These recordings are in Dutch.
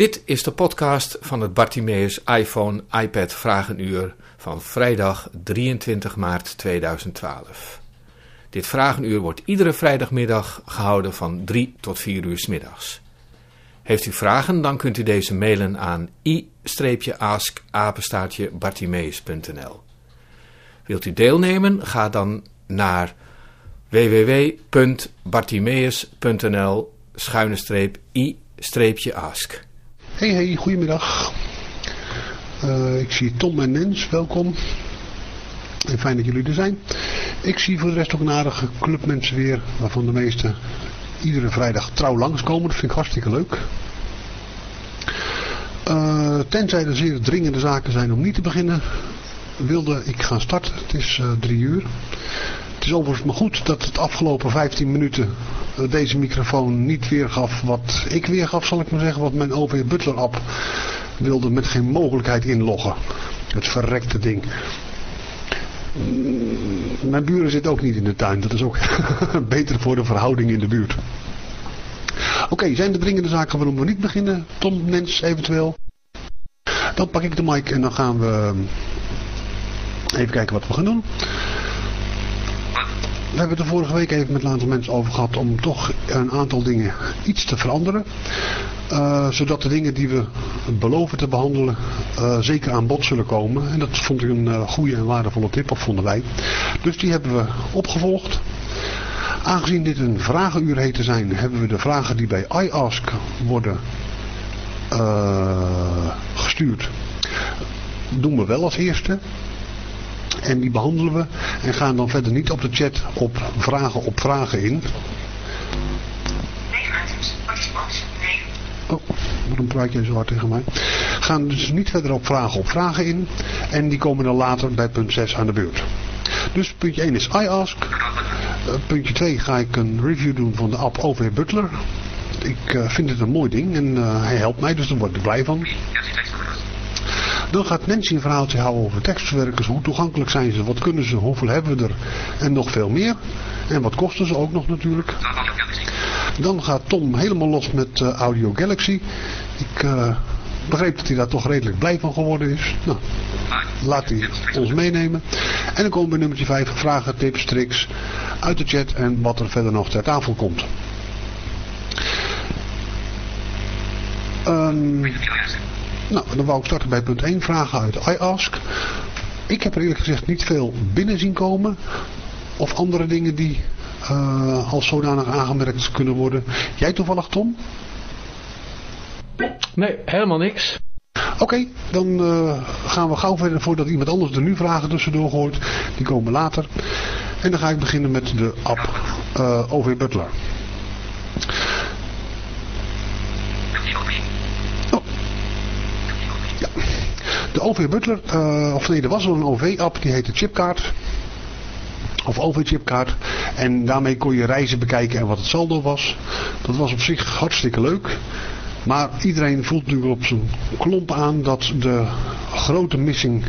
Dit is de podcast van het Bartimeus iPhone iPad Vragenuur van vrijdag 23 maart 2012. Dit Vragenuur wordt iedere vrijdagmiddag gehouden van 3 tot 4 uur 's middags. Heeft u vragen, dan kunt u deze mailen aan i-ask-bartimeus.nl Wilt u deelnemen, ga dan naar www.bartimeus.nl i-ask. Hey, hey, goedemiddag. Uh, ik zie Tom en Nens, welkom. En fijn dat jullie er zijn. Ik zie voor de rest ook een aardige clubmensen weer, waarvan de meesten iedere vrijdag trouw langskomen. Dat vind ik hartstikke leuk. Uh, tenzij er zeer dringende zaken zijn om niet te beginnen, wilde ik gaan starten. Het is uh, drie uur. Het is overigens maar goed dat het afgelopen 15 minuten deze microfoon niet weergaf wat ik weergaf, zal ik maar zeggen. Wat mijn OV Butler app wilde met geen mogelijkheid inloggen. Het verrekte ding. Mm, mijn buren zitten ook niet in de tuin. Dat is ook beter voor de verhouding in de buurt. Oké, zijn er dringende zaken waarom we niet beginnen? Tom, Nens eventueel? Dan pak ik de mic en dan gaan we even kijken wat we gaan doen. We hebben het er vorige week even met een aantal mensen over gehad om toch een aantal dingen iets te veranderen. Uh, zodat de dingen die we beloven te behandelen uh, zeker aan bod zullen komen. En dat vond ik een uh, goede en waardevolle tip, of vonden wij. Dus die hebben we opgevolgd. Aangezien dit een vragenuur heet te zijn, hebben we de vragen die bij iAsk worden gestuurd. Doen we wel als eerste. En die behandelen we en gaan dan verder niet op de chat op vragen op vragen in. Oh, waarom praat jij zo hard tegen mij? Gaan dus niet verder op vragen op vragen in. En die komen dan later bij punt 6 aan de beurt. Dus puntje 1 is iAsk. Uh, puntje 2 ga ik een review doen van de app OV Butler. Ik uh, vind het een mooi ding en uh, hij helpt mij, dus daar word ik blij van. Dan gaat Nancy een verhaaltje houden over tekstverwerkers. Hoe toegankelijk zijn ze? Wat kunnen ze? Hoeveel hebben we er? En nog veel meer. En wat kosten ze ook nog natuurlijk. Dan gaat Tom helemaal los met uh, Audio Galaxy. Ik uh, begreep dat hij daar toch redelijk blij van geworden is. Nou, laat hij ons meenemen. En dan komen we bij nummertje 5. Vragen, tips, tricks uit de chat en wat er verder nog ter tafel komt. Um, nou, dan wou ik starten bij punt 1. Vragen uit iAsk. Ik heb er eerlijk gezegd niet veel binnen zien komen. Of andere dingen die uh, als zodanig aangemerkt kunnen worden. Jij toevallig, Tom? Nee, helemaal niks. Oké, okay, dan uh, gaan we gauw verder voordat iemand anders er nu vragen tussendoor gooit. Die komen later. En dan ga ik beginnen met de app uh, OV Butler. De OV Butler, uh, of nee, er was al een OV-app, die heette Chipkaart. Of OV-chipkaart. En daarmee kon je reizen bekijken en wat het saldo was. Dat was op zich hartstikke leuk. Maar iedereen voelt nu op zijn klomp aan dat de grote missing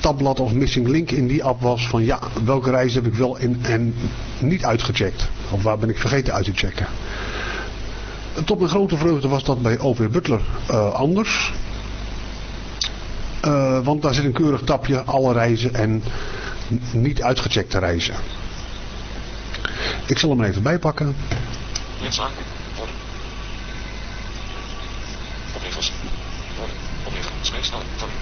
tabblad of missing link in die app was van ja, welke reis heb ik wel in en niet uitgecheckt. Of waar ben ik vergeten uit te checken. Tot mijn grote vreugde was dat bij OV Butler uh, anders. Uh, want daar zit een keurig tapje, alle reizen en niet uitgecheckte reizen. Ik zal hem even bijpakken. Links aan, worden. Oplevers, worden, opleveren, spreeksnel, worden,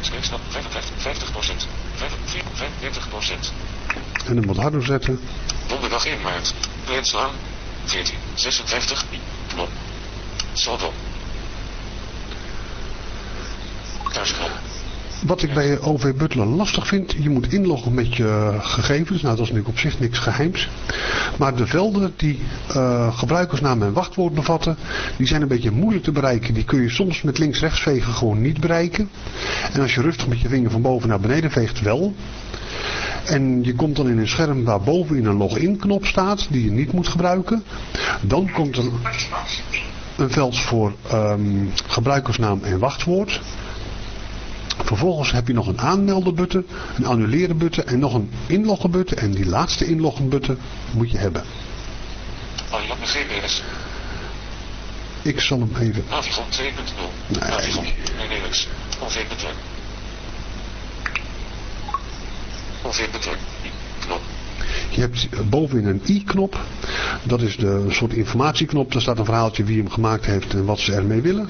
spreeksnel, 55, 50 procent, 45 procent. En hem wat harder zetten. Donderdag 1 maart, slaan, 14, 56, knop, saldo. Wat ik bij OV Butler lastig vind, je moet inloggen met je gegevens. Nou, dat is natuurlijk op zich niks geheims. Maar de velden die uh, gebruikersnaam en wachtwoord bevatten, die zijn een beetje moeilijk te bereiken. Die kun je soms met links-rechts vegen gewoon niet bereiken. En als je rustig met je vinger van boven naar beneden veegt, wel. En je komt dan in een scherm waar bovenin een login knop staat, die je niet moet gebruiken. Dan komt er een veld voor um, gebruikersnaam en wachtwoord. Vervolgens heb je nog een aanmelden button, een annuleren button en nog een inloggen button. En die laatste inloggen button moet je hebben. Oh. Ik zal hem even... Navigon 2.0. Nee. Navigon. Benelux. Onverbetrouwd. Onverbetrouwd. Knop. Je hebt bovenin een i-knop. Dat is de een soort informatieknop. Daar staat een verhaaltje wie hem gemaakt heeft en wat ze ermee willen.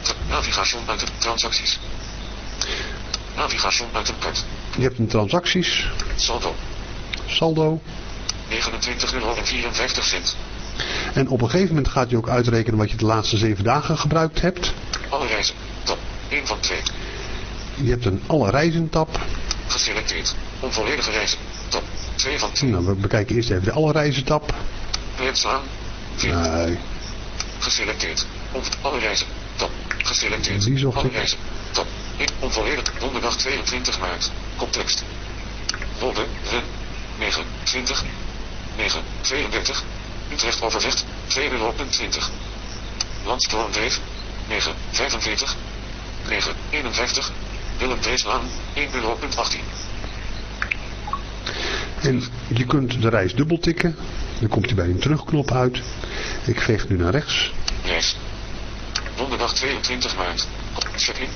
Tra- Navigation buiten transacties. Navigation buiten kaart. Je hebt een transacties, Saldo. saldo. 29 euro en 54 cent. En op een gegeven moment gaat hij ook uitrekenen wat je de laatste zeven dagen gebruikt hebt. Alle reizen. Top. 1 van 2. Je hebt een alle reizen tab. Geselecteerd. Onvolledige reizen. Top. 2 van 10. Nou, we bekijken eerst even de alle reizen tab. Plans aan. 4. Nee, Geselecteerd. On alle reizen. Top. Geselecteerd. Die zocht alle ik. reizen. Ik onvolledig. Donderdag 22 maart. Koptekst. Wolde. Ren. 9. 20. 9. 32. Utrecht Overvecht. 2 euro. punt 20. Landstroomdreef. 9. 45. 9. 51. Willem Dreeslaan. 1 euro. punt 18. En je kunt de reis dubbel tikken. Dan komt hij bij een terugknop uit. Ik veeg nu naar rechts. Reis. Donderdag 22 maart. Check-in.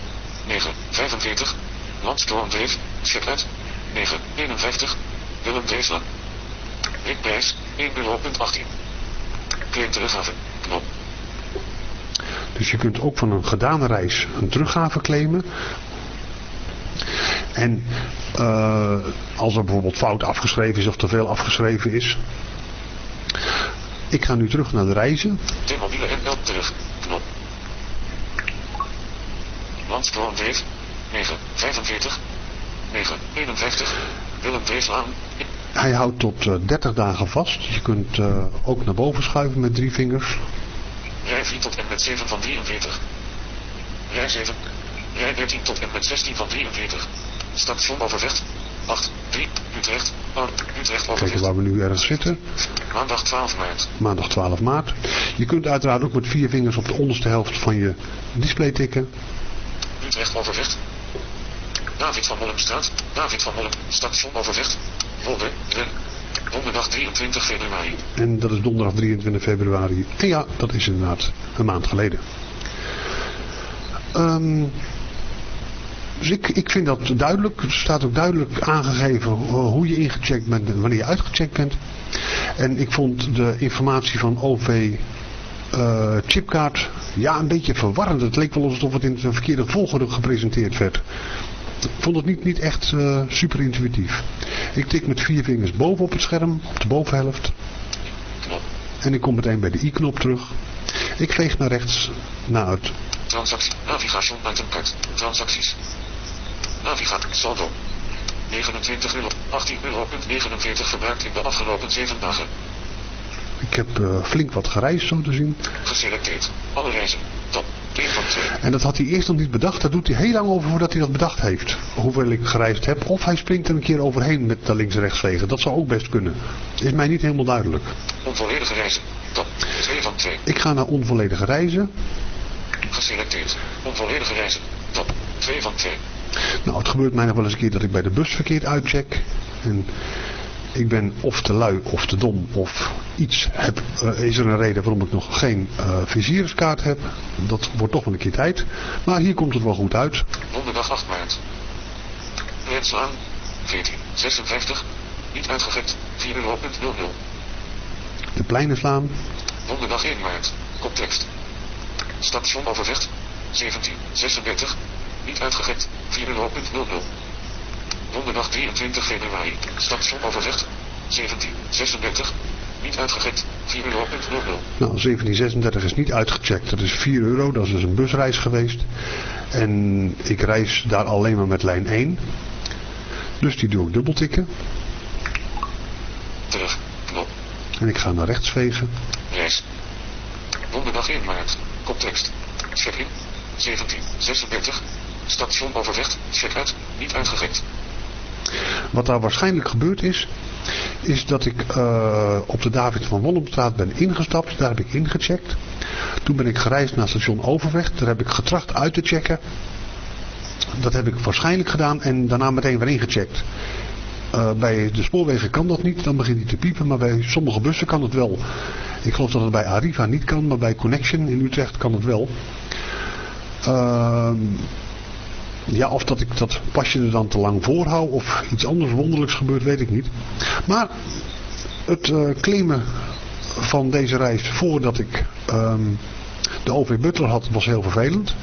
9. 45. Landstroomdreef. Check-uit. 9. 51. Willem Dreeslaan. Rikprijs. 1 euro. punt 18. Claim teruggave. Knop. Dus je kunt ook van een gedane reis een teruggave claimen. En eh, als er bijvoorbeeld fout afgeschreven is of te veel afgeschreven is. Ik ga nu terug naar de reizen. T-mobiele NL terug. Knop. Landstroomdreef. 9. 45. 9. 51. Willem Dreeslaan. Hij houdt tot eh, 30 dagen vast. Je kunt eh, ook naar boven schuiven met drie vingers. Rij 4 tot en met 7 van 43. Rij 7. Rij 13 tot en met 16 van 43. Station Overvecht. 8. 3. Utrecht. Utrecht Kijken Overvecht. waar we nu ergens zitten. Maandag 12 maart. Maandag 12 maart. Je kunt uiteraard ook met vier vingers op de onderste helft van je display tikken. Utrecht Overvecht. David van Molenstraat. David van Molen. Station Overvecht. Wolde. Donderdag 23 februari. En dat is donderdag 23 februari. En ja, dat is inderdaad een maand geleden. Ehm, dus ik, ik vind dat duidelijk. Er staat ook duidelijk aangegeven eh, hoe je ingecheckt bent en wanneer je uitgecheckt bent. En ik vond de informatie van OV eh, chipkaart ja, een beetje verwarrend. Het leek wel alsof het in de verkeerde volgorde gepresenteerd werd. Ik vond het niet, niet echt eh, super intuïtief. Ik tik met vier vingers boven op het scherm, op de bovenhelft. En ik kom meteen bij de i-knop terug. Ik veeg naar rechts naar het. Transactie. Buitenkant. Transacties. Navigatie. Saldo. 29 euro. 18 euro. punt 49 gebruikt in de afgelopen 7 dagen. Ik heb eh, flink wat gereisd zo te zien. Geselecteerd. Alle reizen. Top. 1 van 2. En dat had hij eerst nog niet bedacht. Daar doet hij heel lang over voordat hij dat bedacht heeft. Hoeveel ik gereisd heb. Of hij springt er een keer overheen met de links-rechts vegen. Dat zou ook best kunnen. Is mij niet helemaal duidelijk. Onvolledige reizen. Top. 2 van 2. Ik ga naar onvolledige reizen. Geselecteerd. Onvolledige reizen. Top. 2 van 2. Nou, het gebeurt mij nog wel eens een keer dat ik bij de bus verkeerd uitcheck. En ik ben of te lui of te dom of iets. Heb, eh, is er een reden waarom ik nog geen uh, vizierskaart heb? Dat wordt toch wel een keer tijd. Maar hier komt het wel goed uit. Donderdag 8 maart. Neerslaan. 1456. Niet uitgevekt. 4 De Pleine Vlaam. Donderdag 1 maart. context. Station Overvecht. 1736. Niet uitgevekt. 4 Donderdag 23 februari. Station Overvecht. 17. 36. Niet uitgegekt. 4 euro. punt 00. Nou, 1736 is niet uitgecheckt. Dat is 4 euro. Dat is dus een busreis geweest. En ik reis daar alleen maar met lijn 1. Dus die doe ik dubbel tikken. Terug. Knop. En ik ga naar rechts vegen. Reis. Donderdag 1 maart. Koptekst. Check-in. 17. 36. Station Overvecht. Check-uit. Niet uitgegekt. Wat daar waarschijnlijk gebeurd is, is dat ik eh, op de David van Wollemstraat ben ingestapt. Daar heb ik ingecheckt. Toen ben ik gereisd naar station Overvecht. Daar heb ik getracht uit te checken. Dat heb ik waarschijnlijk gedaan en daarna meteen weer ingecheckt. Eh, bij de spoorwegen kan dat niet, dan begint hij te piepen. Maar bij sommige bussen kan het wel. Ik geloof dat het bij Arriva niet kan, maar bij Connection in Utrecht kan het wel. Ehm, ja, of dat ik dat pasje er dan te lang voorhoud of iets anders wonderlijks gebeurt, weet ik niet. Maar het uh, claimen van deze reis voordat ik ehm, de OV Butler had, was heel vervelend.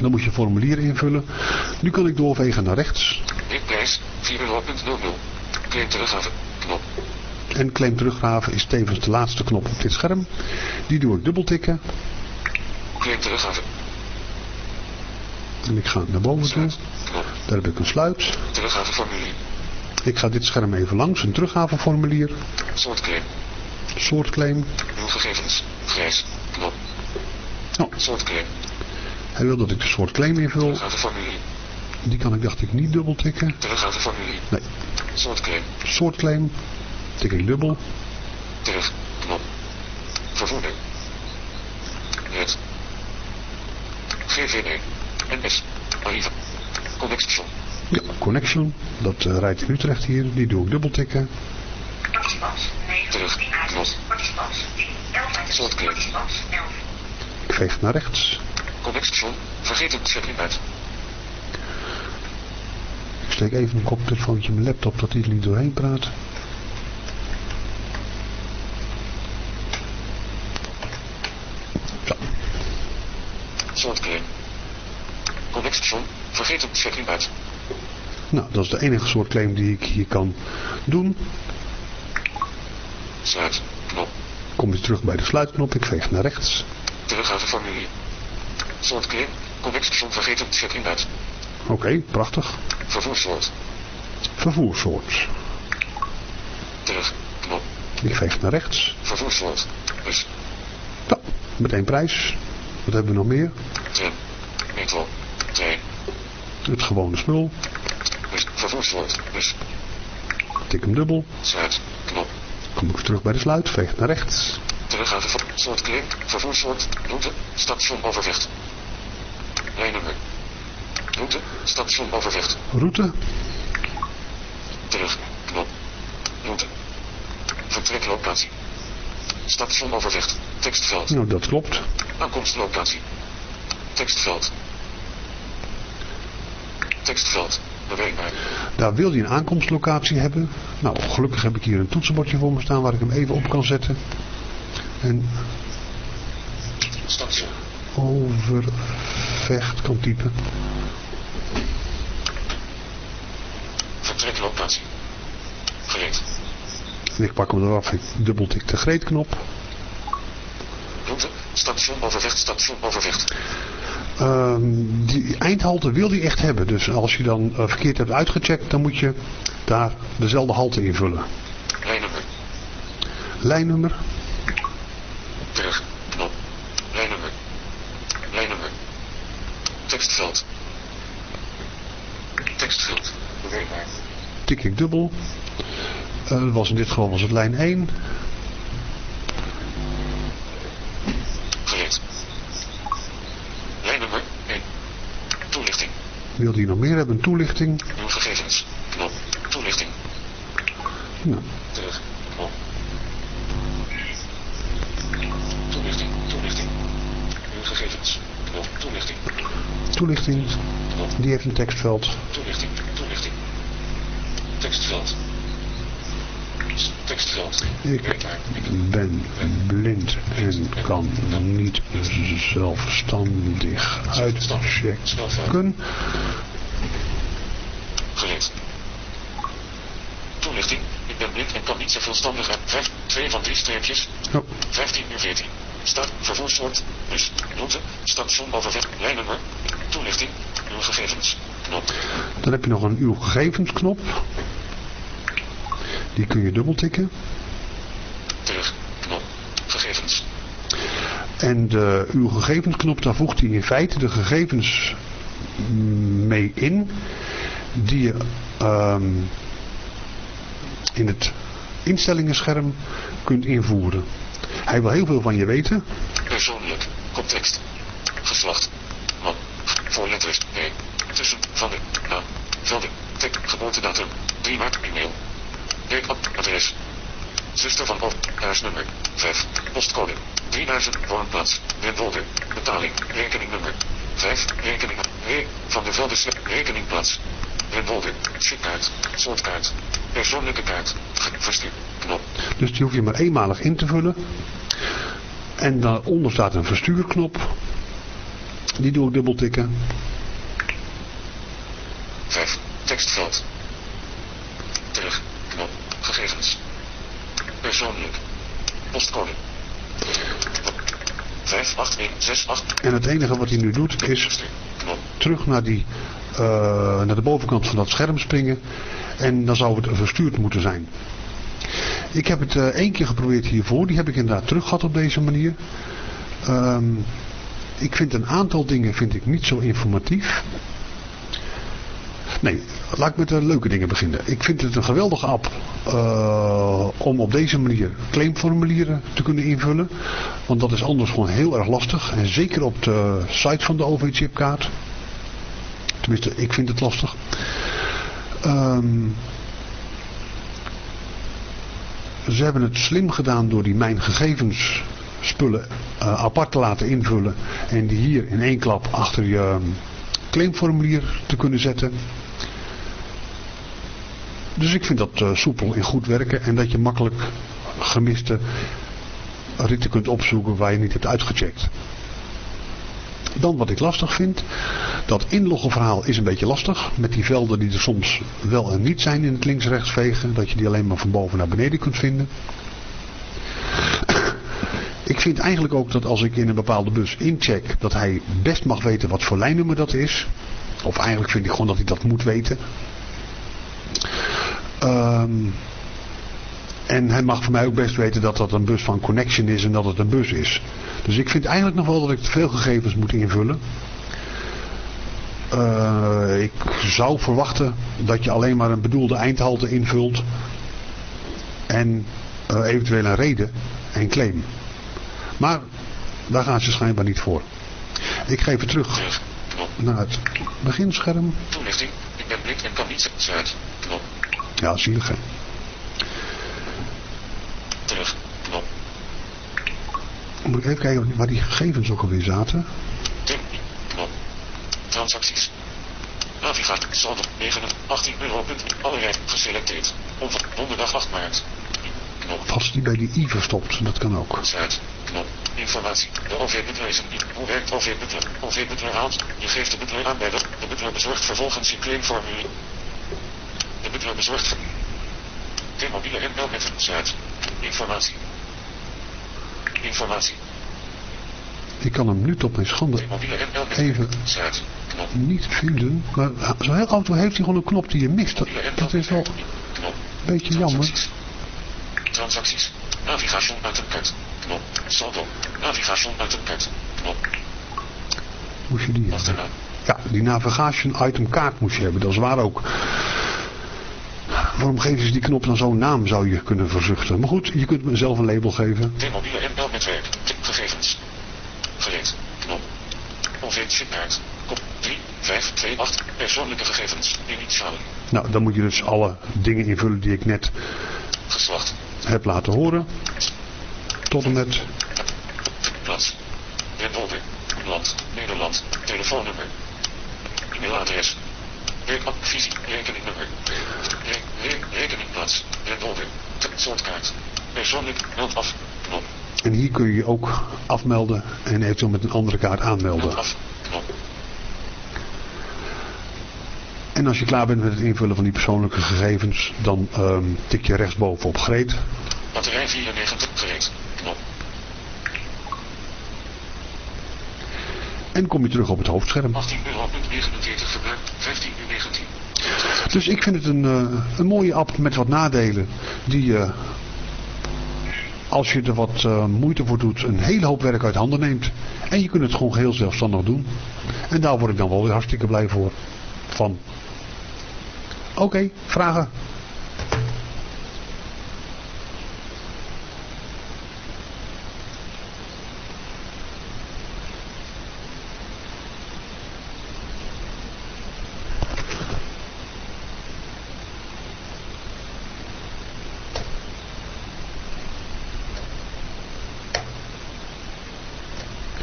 Dan moet je formulier invullen. Nu kan ik doorvegen naar rechts. Prijs 4,00. Claim teruggave. Knop. En claim teruggraven is tevens de laatste knop op dit scherm. Die doe ik dubbeltikken. Claim teruggave. En ik ga naar boven toe. Daar heb ik een sluit. Teruggaveformulier. Ik ga dit scherm even langs. Een teruggaveformulier. Soort claim. Soort claim. Uw gegevens. Grijs. Knop. Oh, Soort claim. hij wil dat ik de soort claim invul. Teruggaveformulier. Die kan ik dacht ik niet dubbeltikken. Teruggaveformulier. Nee, Soort claim. soort claim. Tik ik dubbel. Terug. Knop. Vervoerder. Red. GVD. NS. Connection. Ja, connection. Dat eh, rijdt in Utrecht hier. Die doe ik dubbeltikken. Terug. Knop. Soort claim. Ik veeg naar rechts. Connection. Vergeet het check-in uit. Ik steek even een koptelefoontje in mijn laptop dat hij er niet doorheen praat. Zo, Soort claim. Vergeet het check-in uit. nou dat is de enige soort claim die ik hier kan doen. Sluit. Knop. Kom weer terug bij de sluitknop. Ik veeg naar rechts. Teruggaveformulier. Soort claim. Connection. Vergeet het check-in uit. Oké, prachtig. Vervoerssoort. Vervoerssoort. Terug. Knop. Ik veeg naar rechts. Vervoerssoort. Bus. Nou, meteen prijs. Wat hebben we nog meer? Tram. Metro. Trein. Het gewone spul. Bus. Vervoerssoort. Bus. Tik hem dubbel. Sluit. Knop. Kom ik terug bij de sluit. Veeg naar rechts. Teruggave voor soort claim. Vervoerssoort. Route. Station Overvecht. Lijnnummer. Route. Station Overvecht. Route. Terug. Knop. Route. Vertreklocatie. Station Overvecht. Tekstveld. Nou, dat klopt. Aankomstlocatie. Tekstveld. Tekstveld. Daar wil hij een aankomstlocatie hebben. Nou, gelukkig heb ik hier een toetsenbordje voor me staan waar ik hem even op kan zetten. En Station. overvecht kan typen. Vertreklocatie. Gereed. En ik pak hem eraf. Ik dubbeltik de greetknop. Route. Station Overvecht. Station Overvecht. Ehm, die eindhalte wil hij echt hebben. Dus als je dan eh, verkeerd hebt uitgecheckt, dan moet je daar dezelfde halte invullen. Lijnnummer. Lijnnummer. Terug. Knop. Lijnnummer. Lijnnummer. Tekstveld. Tekstveld. Beweegbaar. Tik ik dubbel. Dat was in dit geval was het lijn 1. Gereed. Lijnnummer 1. Toelichting. Wil hij nog meer hebben? Een toelichting. Gegevens. Knop. Toelichting. Nou, Terug. Knop. Toelichting. Toelichting. Gegevens. Knop. Toelichting. toelichting. Die heeft een tekstveld. Toelichting. Toelichting. Tekstveld. Tekstveld. Ik ben blind en kan niet zelfstandig uitchecken. Gereed. Toelichting. Ik ben blind en kan niet zo veelstandig uit. 5, 2 van 3 streepjes. Oh, 15 uur 14. Start, vervoerssoort, bus, route, station overweg, lijnnummer, toelichting, uw gegevens, knop, dan heb je nog een uw gegevensknop. Die kun je dubbeltikken. terug, knop, gegevens, En de uw gegevensknop, daar voegt hij in feite de gegevens mee in. Die je ehm, in het instellingenscherm kunt invoeren. Hij wil heel veel van je weten. persoonlijk, context, geslacht, man, voorletters, nee, tussen, van de, naam, velden, tek, geboortedatum, 3 maart, e-mail, werkadres, Zuster van Of. Huisnummer. 5. Postcode. 3000. Woonplaats. Wendwolde. Betaling. Rekeningnummer. 5. Rekening. Re. Van de Velde. Rekeningplaats. Wendwolde. Chipkaart. Soortkaart. Persoonlijke kaart. Ge- Verstuur. Knop. Dus die hoef je maar eenmalig in te vullen. En daaronder staat een verstuurknop. Die doe ik dubbel tikken. 5. Tekstveld. Terug. Knop. Gegevens. Persoonlijk. Postcode. 58168. En het enige wat hij nu doet is terug naar, die, eh, naar de bovenkant van dat scherm springen. En dan zou het verstuurd moeten zijn. Ik heb het eh, één keer geprobeerd hiervoor. Die heb ik inderdaad terug gehad op deze manier. Ehm, ik vind een aantal dingen vind ik niet zo informatief. Nee, laat ik met de leuke dingen beginnen. Ik vind het een geweldige app eh, om op deze manier claimformulieren te kunnen invullen. Want dat is anders gewoon heel erg lastig. En zeker op de site van de OV-chipkaart. Tenminste, ik vind het lastig. Ehm, ze hebben het slim gedaan door die mijn gegevens spullen eh, apart te laten invullen. En die hier in één klap achter je ehm, claimformulier te kunnen zetten. Dus ik vind dat eh, soepel en goed werken. En dat je makkelijk gemiste ritten kunt opzoeken waar je niet hebt uitgecheckt. Dan wat ik lastig vind. Dat inloggen verhaal is een beetje lastig. Met die velden die er soms wel en niet zijn in het links-rechts vegen. Dat je die alleen maar van boven naar beneden kunt vinden. Ik vind eigenlijk ook dat als ik in een bepaalde bus incheck. Dat hij best mag weten wat voor lijnnummer dat is. Of eigenlijk vind ik gewoon dat hij dat moet weten. Ehm, en hij mag voor mij ook best weten dat dat een bus van Connection is en dat het een bus is. Dus ik vind eigenlijk nog wel dat ik veel gegevens moet invullen. Eh, ik zou verwachten dat je alleen maar een bedoelde eindhalte invult. En eh, eventueel een reden en claim. Maar daar gaan ze schijnbaar niet voor. Ik geef het terug naar het beginscherm. Toelichting. Ik ben blind en kan niet zuid. Knop. Ja, zielig hè. Terug. Knop. Moet ik even kijken waar die gegevens ook alweer zaten. Tim. Transacties. Navigatie. Saldo. 9. 18 euro. Punt. Alle rij. Geselecteerd. Omvat. Donderdag 8 maart. Knop. Als die bij die i verstopt, dat kan ook. Zuid. Knop. Informatie. De is een Hoe werkt OV-butler? OV-butler haalt. Je geeft de butler aan bij de... De butler bezorgt vervolgens je claimformulier. De butler bezorgt... T-mobiele NL met Zuid. Informatie. Informatie. Ik kan hem nu tot mijn schande Even. Niet vinden. Maar zo heel af en toe heeft hij gewoon een knop die je mist. Dat, is wel een beetje jammer. Transacties. Navigation uit een. Knop. Saldo. Navigation uit een kaart. Knop. Moest je die hebben. Ja, die navigation item kaart moest je hebben. Dat is waar ook. Waarom geven ze die knop dan zo'n naam, zou je kunnen verzuchten. Maar goed, je kunt mezelf een label geven. T-mobiele NL netwerk. T- gegevens. Gereed. Knop. OV chipkaart. Kop 3, 5, 2, 8. Persoonlijke gegevens. Initialen. Nou, dan moet je dus alle dingen invullen die ik net Geslacht. heb laten horen. Tot en met Plaats. Wendwolde. Land. Nederland. Telefoonnummer. E-mailadres. Werkadvisie. Rekeningnummer. Re re rekeningplaats. Wendwolde. T- Soortkaart. Persoonlijk. Meld af. Knop. En hier kun je je ook afmelden en eventueel met een andere kaart aanmelden. Meld af. Knop. En als je klaar bent met het invullen van die persoonlijke gegevens, dan ehm, tik je rechtsboven op gereed. Batterij 94. Gereed. Knop. En kom je terug op het hoofdscherm. 18 euro. 49 verbruik. 15 uur 19. Dus ik vind het een, eh, een mooie app met wat nadelen. Die eh, als je er wat eh, moeite voor doet, een hele hoop werk uit handen neemt. En je kunt het gewoon heel zelfstandig doen. En daar word ik dan wel weer hartstikke blij voor. Van. Oké, vragen?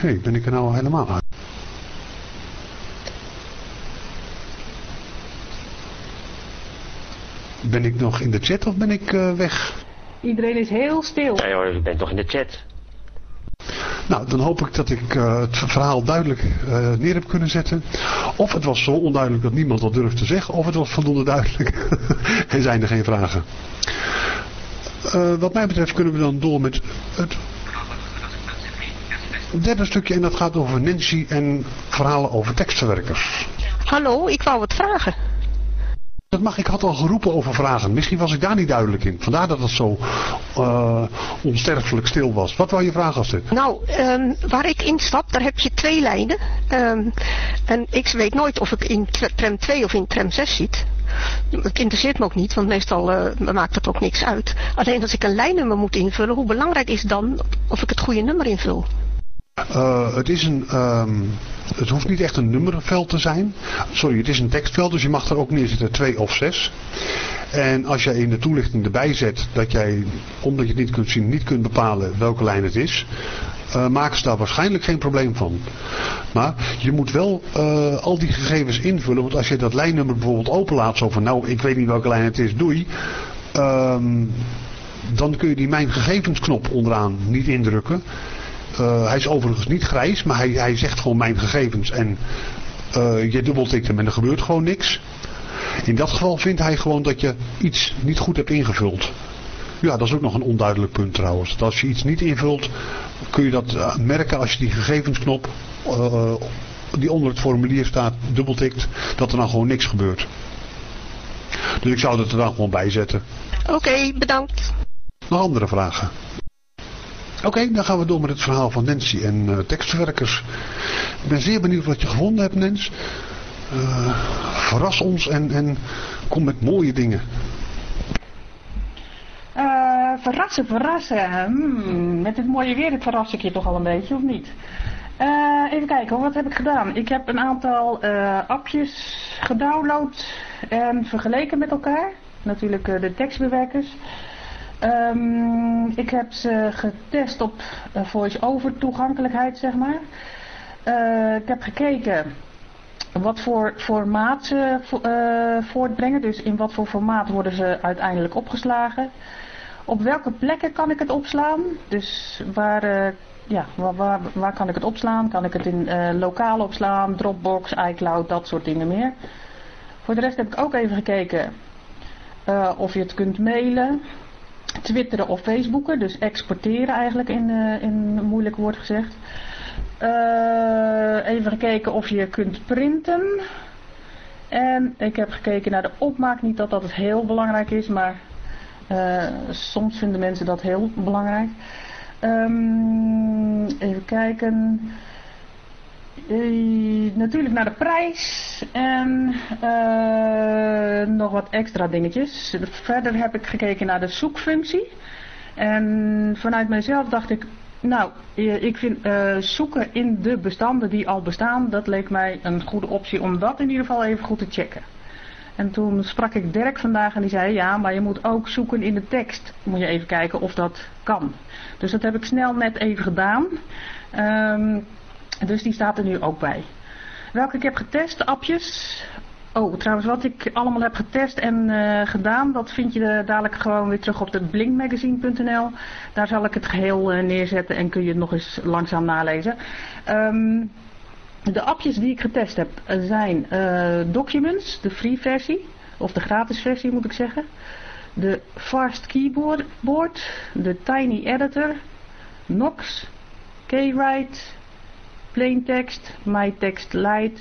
Hey, ben ik er nou helemaal uit? Ben ik nog in de chat of ben ik uh, weg? Iedereen is heel stil. Ja hoor, je bent toch in de chat. Nou, dan hoop ik dat ik uh, het verhaal duidelijk uh, neer heb kunnen zetten. Of het was zo onduidelijk dat niemand dat durft te zeggen, of het was voldoende duidelijk. en zijn er geen vragen. Uh, wat mij betreft kunnen we dan door met het derde stukje. En dat gaat over Nancy en verhalen over tekstverwerkers. Hallo, ik wou wat vragen. Dat mag, ik had al geroepen over vragen. Misschien was ik daar niet duidelijk in. Vandaar dat het zo uh, onsterfelijk stil was. Wat wou je vragen als dit? Nou, um, waar ik instap, daar heb je twee lijnen. Um, en ik weet nooit of ik in tram 2 of in tram 6 zit. Het interesseert me ook niet, want meestal uh, maakt het ook niks uit. Alleen als ik een lijnnummer moet invullen, hoe belangrijk is dan of ik het goede nummer invul? Uh, het is een, um, het hoeft niet echt een nummerveld te zijn. Sorry, het is een tekstveld, dus je mag er ook neerzetten 2 of 6. En als jij in de toelichting erbij zet dat jij, omdat je het niet kunt zien, niet kunt bepalen welke lijn het is, uh, maken ze daar waarschijnlijk geen probleem van. Maar je moet wel uh, al die gegevens invullen, want als je dat lijnnummer bijvoorbeeld openlaat, zo van nou, ik weet niet welke lijn het is, doei. Um, dan kun je die mijn gegevensknop onderaan niet indrukken. Uh, hij is overigens niet grijs, maar hij, hij zegt gewoon mijn gegevens en uh, je dubbeltikt hem en er gebeurt gewoon niks. In dat geval vindt hij gewoon dat je iets niet goed hebt ingevuld. Ja, dat is ook nog een onduidelijk punt trouwens. Dat als je iets niet invult, kun je dat uh, merken als je die gegevensknop die onder het formulier staat dubbeltikt, dat er dan gewoon niks gebeurt. Dus ik zou het er dan gewoon bij zetten. Oké, okay, bedankt. Nog andere vragen? Oké, dan gaan we door met het verhaal van Nancy en uh, tekstverwerkers. Ik ben zeer benieuwd wat je gevonden hebt, Nens. Uh, verras ons en, en kom met mooie dingen. Uh, verrassen, verrassen. Hmm, met dit mooie weer verras ik je toch al een beetje, of niet? even kijken, wat heb ik gedaan? Ik heb een aantal appjes gedownload en vergeleken met elkaar. Natuurlijk de tekstbewerkers. Um, ik heb ze getest op uh, voice-over toegankelijkheid, zeg maar. Uh, ik heb gekeken wat voor formaat ze uh, voortbrengen. Dus in wat voor formaat worden ze uiteindelijk opgeslagen. Op welke plekken kan ik het opslaan? Dus waar, ja, waar, waar, waar, kan ik het opslaan? Kan ik het in lokaal opslaan, Dropbox, iCloud, dat soort dingen meer. Voor de rest heb ik ook even gekeken of je het kunt mailen twitteren of facebooken. Dus exporteren eigenlijk in, uh, in een moeilijk woord gezegd. Uh, even gekeken of je kunt printen. En ik heb gekeken naar de opmaak. Niet dat dat het heel belangrijk is, maar uh, soms vinden mensen dat heel belangrijk. Um, even kijken. Uh, natuurlijk naar de prijs en uh, nog wat extra dingetjes. Verder heb ik gekeken naar de zoekfunctie. En vanuit mijzelf dacht ik, nou, ik vind zoeken in de bestanden die al bestaan, dat leek mij een goede optie om dat in ieder geval even goed te checken. En toen sprak ik Dirk vandaag en die zei, ja, maar je moet ook zoeken in de tekst. Moet je even kijken of dat kan. Dus dat heb ik snel net even gedaan. Um, dus die staat er nu ook bij. Welke ik heb getest, appjes. Oh, trouwens, wat ik allemaal heb getest en uh, gedaan, dat vind je dadelijk gewoon weer terug op de blinkmagazine.nl. Daar zal ik het geheel uh, neerzetten en kun je het nog eens langzaam nalezen. Um, de appjes die ik getest heb zijn uh, Documents, de free versie, of de gratis versie moet ik zeggen. De Fast Keyboard, de Tiny Editor, Nox, Kwrite, plain text, my text light,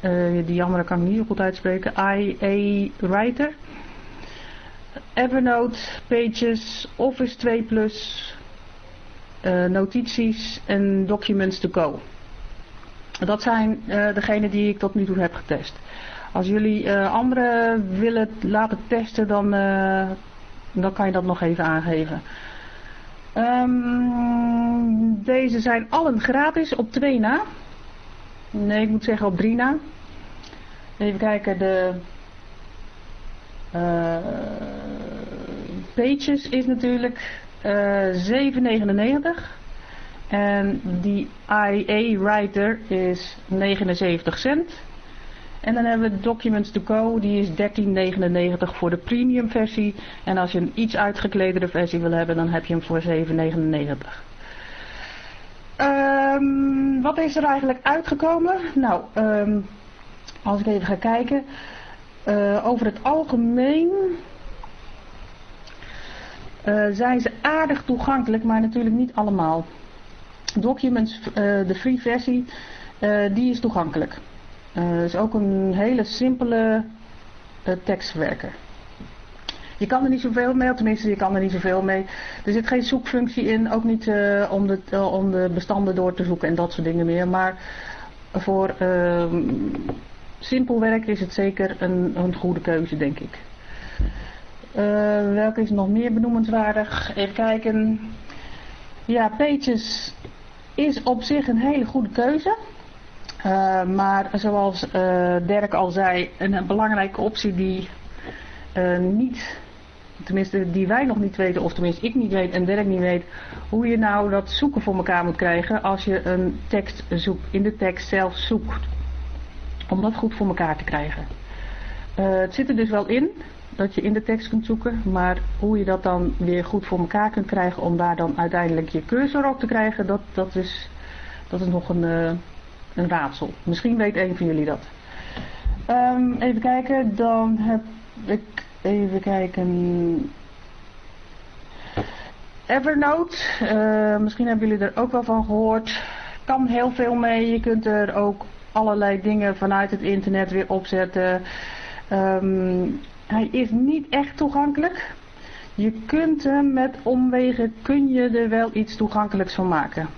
uh, die andere kan ik niet zo goed uitspreken, IA Writer, Evernote, Pages, Office 2+, Plus, uh, notities en Documents to go. Dat zijn uh, degenen die ik tot nu toe heb getest. Als jullie uh, andere willen laten testen, dan, dan kan je dat nog even aangeven. Um, deze zijn allen gratis op 2 na. Nee, ik moet zeggen op 3 na. Even kijken, de uh, Pages is natuurlijk uh, 7,99. En die IA Writer is 79 cent. En dan hebben we Documents to Go, die is 13,99 voor de premium versie. En als je een iets uitgekledere versie wil hebben, dan heb je hem voor 7,99. Um, wat is er eigenlijk uitgekomen? Nou, um, als ik even ga kijken. Uh, over het algemeen uh, zijn ze aardig toegankelijk, maar natuurlijk niet allemaal. Documents, uh, de free versie, die is toegankelijk. Het is ook een hele simpele tekstverwerker. Je kan er niet zoveel mee, tenminste je kan er niet zoveel mee. Er zit geen zoekfunctie in, ook niet uh, om, de, uh, om de bestanden door te zoeken en dat soort dingen meer. Maar voor uh, simpel werk is het zeker een, een goede keuze, denk ik. Uh, welke is nog meer benoemenswaardig? Even kijken. Ja, Pages is op zich een hele goede keuze. Uh, maar zoals uh, Dirk al zei, een belangrijke optie die uh, niet tenminste die wij nog niet weten, of tenminste ik niet weet en Dirk niet weet, hoe je nou dat zoeken voor elkaar moet krijgen als je een tekst zoekt, in de tekst zelf zoekt. Om dat goed voor elkaar te krijgen. Het zit er dus wel in, dat je in de tekst kunt zoeken, maar hoe je dat dan weer goed voor elkaar kunt krijgen om daar dan uiteindelijk je cursor op te krijgen, dat, dat, is, dat is nog een, een raadsel. Misschien weet een van jullie dat. Um, even kijken, dan heb ik Even kijken. Evernote, uh, misschien hebben jullie er ook wel van gehoord. Kan heel veel mee. Je kunt er ook allerlei dingen vanuit het internet weer opzetten. Um, hij is niet echt toegankelijk. Je kunt hem met omwegen, kun je er wel iets toegankelijks van maken.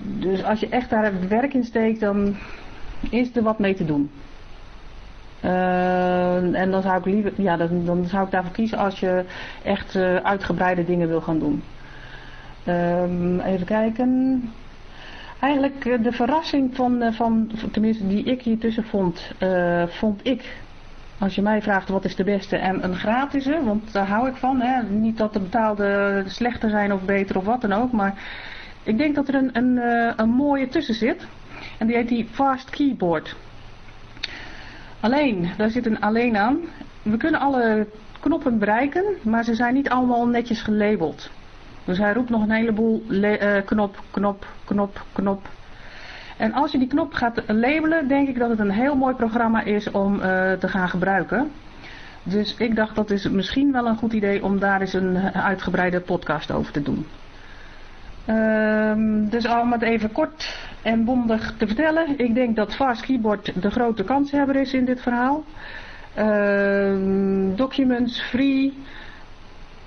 Dus als je echt daar werk in steekt, dan is er wat mee te doen. Uh, en dan zou ik liever, ja, dan, dan zou ik daarvoor kiezen als je echt uh, uitgebreide dingen wil gaan doen. Um, even kijken. Eigenlijk uh, de verrassing van, van, tenminste die ik hier tussen vond, vond ik, als je mij vraagt wat is de beste en een gratische, want daar hou ik van. Hè? Niet dat de betaalde slechter zijn of beter of wat dan ook, maar ik denk dat er een, een, een mooie tussen zit. En die heet die Fast Keyboard. Alleen, daar zit een alleen aan. We kunnen alle knoppen bereiken, maar ze zijn niet allemaal netjes gelabeld. Dus hij roept nog een heleboel uh, knop, knop, knop, knop. En als je die knop gaat labelen, denk ik dat het een heel mooi programma is om uh, te gaan gebruiken. Dus ik dacht dat is misschien wel een goed idee om daar eens een uitgebreide podcast over te doen. Um, dus om het even kort en bondig te vertellen. Ik denk dat Fast Keyboard de grote kanshebber is in dit verhaal. Um, documents, free,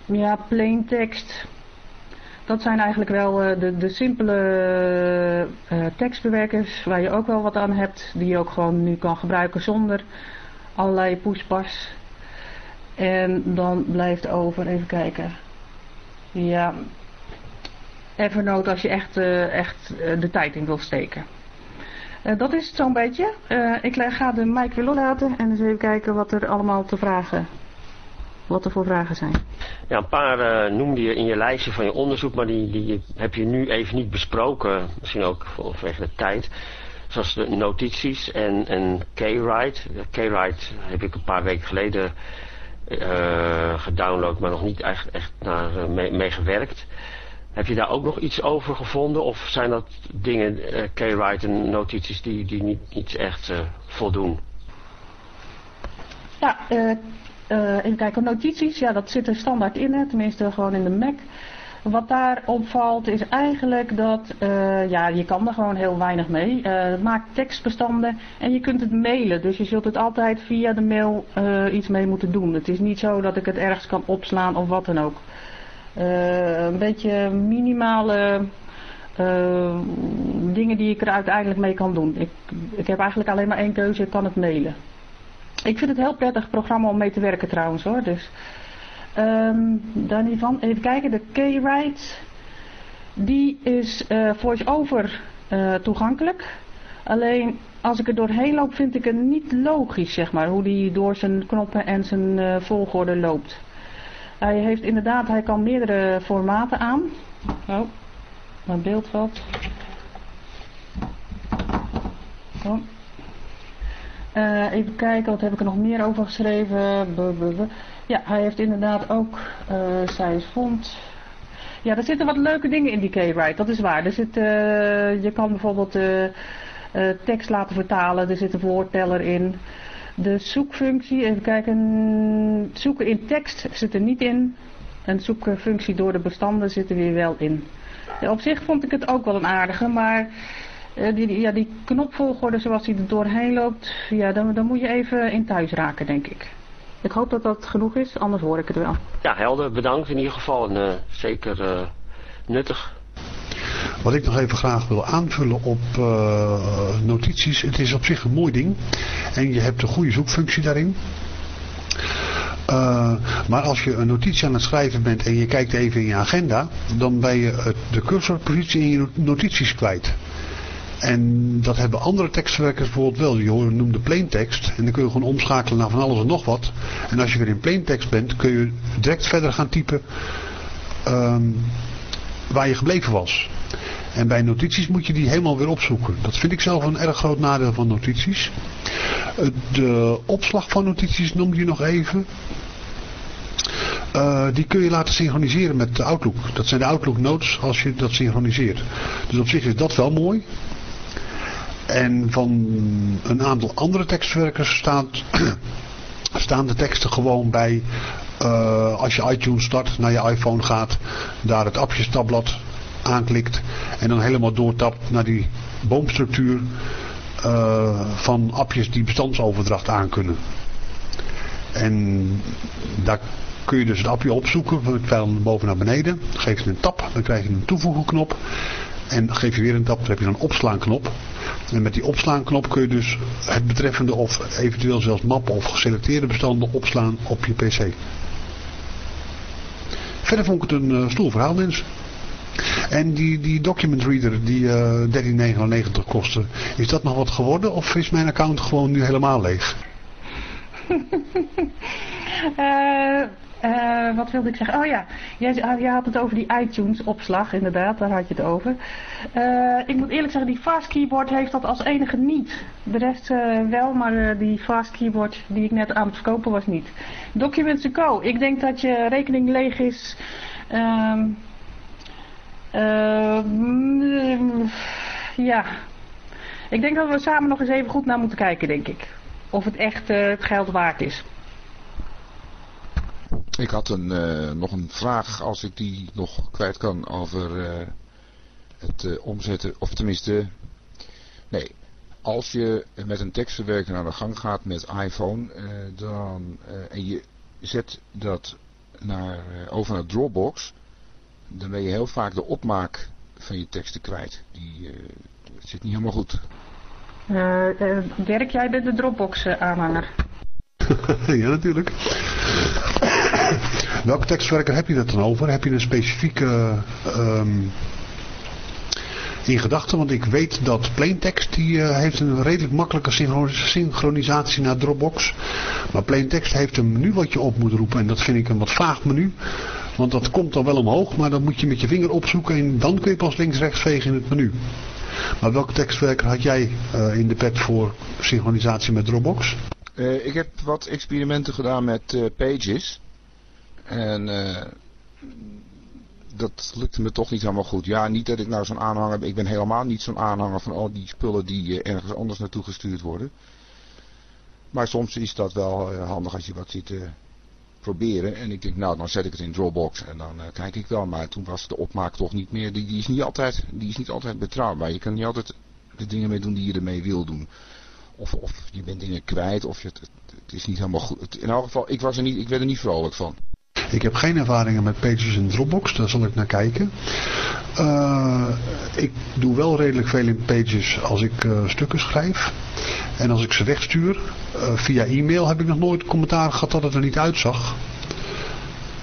ja, plain text. Dat zijn eigenlijk wel uh, de, de simpele uh, tekstbewerkers waar je ook wel wat aan hebt. Die je ook gewoon nu kan gebruiken zonder allerlei pushpas. En dan blijft over, even kijken. Ja, Evernote als je echt, uh, echt uh, de tijd in wil steken. Uh, dat is het zo'n beetje. ik ga de mic weer laten en eens even kijken wat er allemaal te vragen wat er voor vragen zijn. Ja, een paar noemde je in je lijstje van je onderzoek, maar die, die heb je nu even niet besproken. Misschien ook vanwege de tijd. Zoals de notities en, en K-Write. K-Write heb ik een paar weken geleden gedownload, maar nog niet echt, echt naar, mee, mee gewerkt. Heb je daar ook nog iets over gevonden? Of zijn dat dingen, uh, K-Write en notities die, die niet, echt uh, voldoen? Ja, uh, even kijken. Notities, ja, dat zit er standaard in. Hè, tenminste gewoon in de Mac. Wat daar opvalt is eigenlijk dat, ja, je kan er gewoon heel weinig mee. het maakt tekstbestanden en je kunt het mailen. Dus je zult het altijd via de mail iets mee moeten doen. Het is niet zo dat ik het ergens kan opslaan of wat dan ook. Uh, een beetje minimale uh, dingen die ik er uiteindelijk mee kan doen. Ik, ik heb eigenlijk alleen maar één keuze, ik kan het mailen. Ik vind het een heel prettig programma om mee te werken trouwens hoor. Dus, um, daar niet van. Even kijken, de K-Write. Die is uh, voice-over toegankelijk. Alleen als ik er doorheen loop vind ik het niet logisch zeg maar. Hoe die door zijn knoppen en zijn volgorde loopt. Hij heeft inderdaad, hij kan meerdere formaten aan. Oh, Mijn beeldveld. Zo. Uh, even kijken, wat heb ik er nog meer over geschreven? Ja, hij heeft inderdaad ook uh, zijn vond. Ja, er zitten wat leuke dingen in die K-Write, dat is waar. Er zit, uh, je kan bijvoorbeeld tekst laten vertalen, er zit een woordteller in. De zoekfunctie, even kijken, zoeken in tekst zit er niet in. En zoekfunctie door de bestanden zit er weer wel in. Ja, op zich vond ik het ook wel een aardige, maar uh, die, ja, die knopvolgorde zoals die er doorheen loopt, ja, dan, dan moet je even in thuis raken, denk ik. Ik hoop dat dat genoeg is, anders hoor ik het wel. Ja, helder, bedankt in ieder geval en uh, zeker uh, nuttig. Wat ik nog even graag wil aanvullen op uh, notities. Het is op zich een mooi ding. En je hebt een goede zoekfunctie daarin. Uh, maar als je een notitie aan het schrijven bent en je kijkt even in je agenda, dan ben je de cursorpositie in je notities kwijt. En dat hebben andere tekstverwerkers bijvoorbeeld wel. Je noemde plaintext. En dan kun je gewoon omschakelen naar van alles en nog wat. En als je weer in plaintext bent, kun je direct verder gaan typen um, waar je gebleven was. En bij notities moet je die helemaal weer opzoeken. Dat vind ik zelf een erg groot nadeel van notities. De opslag van notities noemde je nog even. Uh, die kun je laten synchroniseren met de Outlook. Dat zijn de Outlook notes als je dat synchroniseert. Dus op zich is dat wel mooi. En van een aantal andere tekstverwerkers staat, staan de teksten gewoon bij uh, als je iTunes start, naar je iPhone gaat, daar het appjes tabblad aanklikt en dan helemaal doortapt naar die boomstructuur uh, van appjes die bestandsoverdracht aankunnen. En daar kun je dus het appje opzoeken van pijl boven naar beneden. Geef je een tab, dan krijg je een toevoegen knop. En geef je weer een tab, dan heb je een opslaanknop. En met die opslaanknop kun je dus het betreffende of eventueel zelfs mappen of geselecteerde bestanden opslaan op je pc. Verder vond ik het een uh, stoel verhaal mensen. En die, die document reader die uh, 13,99 kostte, is dat nog wat geworden of is mijn account gewoon nu helemaal leeg? uh, Uh, wat wilde ik zeggen? Oh ja, jij, ah, had het over die iTunes opslag, inderdaad, daar had je het over. Ik moet eerlijk zeggen, die fast keyboard heeft dat als enige niet. De rest wel, maar die fast keyboard die ik net aan het verkopen was niet. Documents Co. Ik denk dat je rekening leeg is. Ehm, ja, ik denk dat we samen nog eens even goed naar moeten kijken, denk ik. Of het echt het geld waard is. Ik had een, uh, nog een vraag, als ik die nog kwijt kan, over uh, het uh, omzetten, of tenminste, nee, als je met een tekstverwerker aan de gang gaat met iPhone, dan, en je zet dat naar, over naar Dropbox, dan ben je heel vaak de opmaak van je teksten kwijt. Die zit niet helemaal goed. Dirk, jij bent de Dropbox aanhanger. ja, natuurlijk. Welke tekstverwerker heb je dat dan over? Heb je een specifieke um, in gedachten? Want ik weet dat Plaintext die uh, heeft een redelijk makkelijke synchronisatie naar Dropbox. Maar Plaintext heeft een menu wat je op moet roepen. En dat vind ik een wat vaag menu. Want dat komt dan wel omhoog, maar dan moet je met je vinger opzoeken en dan kun je pas links-rechts vegen in het menu. Maar welke tekstverwerker had jij uh, in de pet voor synchronisatie met Dropbox? Uh, ik heb wat experimenten gedaan met uh, Pages. En dat lukte me toch niet helemaal goed. Ja, niet dat ik nou zo'n aanhanger ben. Ik ben helemaal niet zo'n aanhanger van al die spullen die ergens anders naartoe gestuurd worden. Maar soms is dat wel handig als je wat ziet proberen. En ik denk, nou, dan zet ik het in Dropbox en dan kijk ik wel. Maar toen was de opmaak toch niet meer. Die, die, is niet altijd, die is niet altijd betrouwbaar. Je kan niet altijd de dingen mee doen die je ermee wil doen. Of, of je bent dingen kwijt, of je, het, het is niet helemaal goed. In elk geval, ik, was er niet, ik werd er niet vrolijk van. Ik heb geen ervaringen met Pages in Dropbox, daar zal ik naar kijken. Uh, ik doe wel redelijk veel in Pages als ik uh, stukken schrijf. En als ik ze wegstuur, uh, via e-mail heb ik nog nooit commentaar gehad dat het er niet uitzag.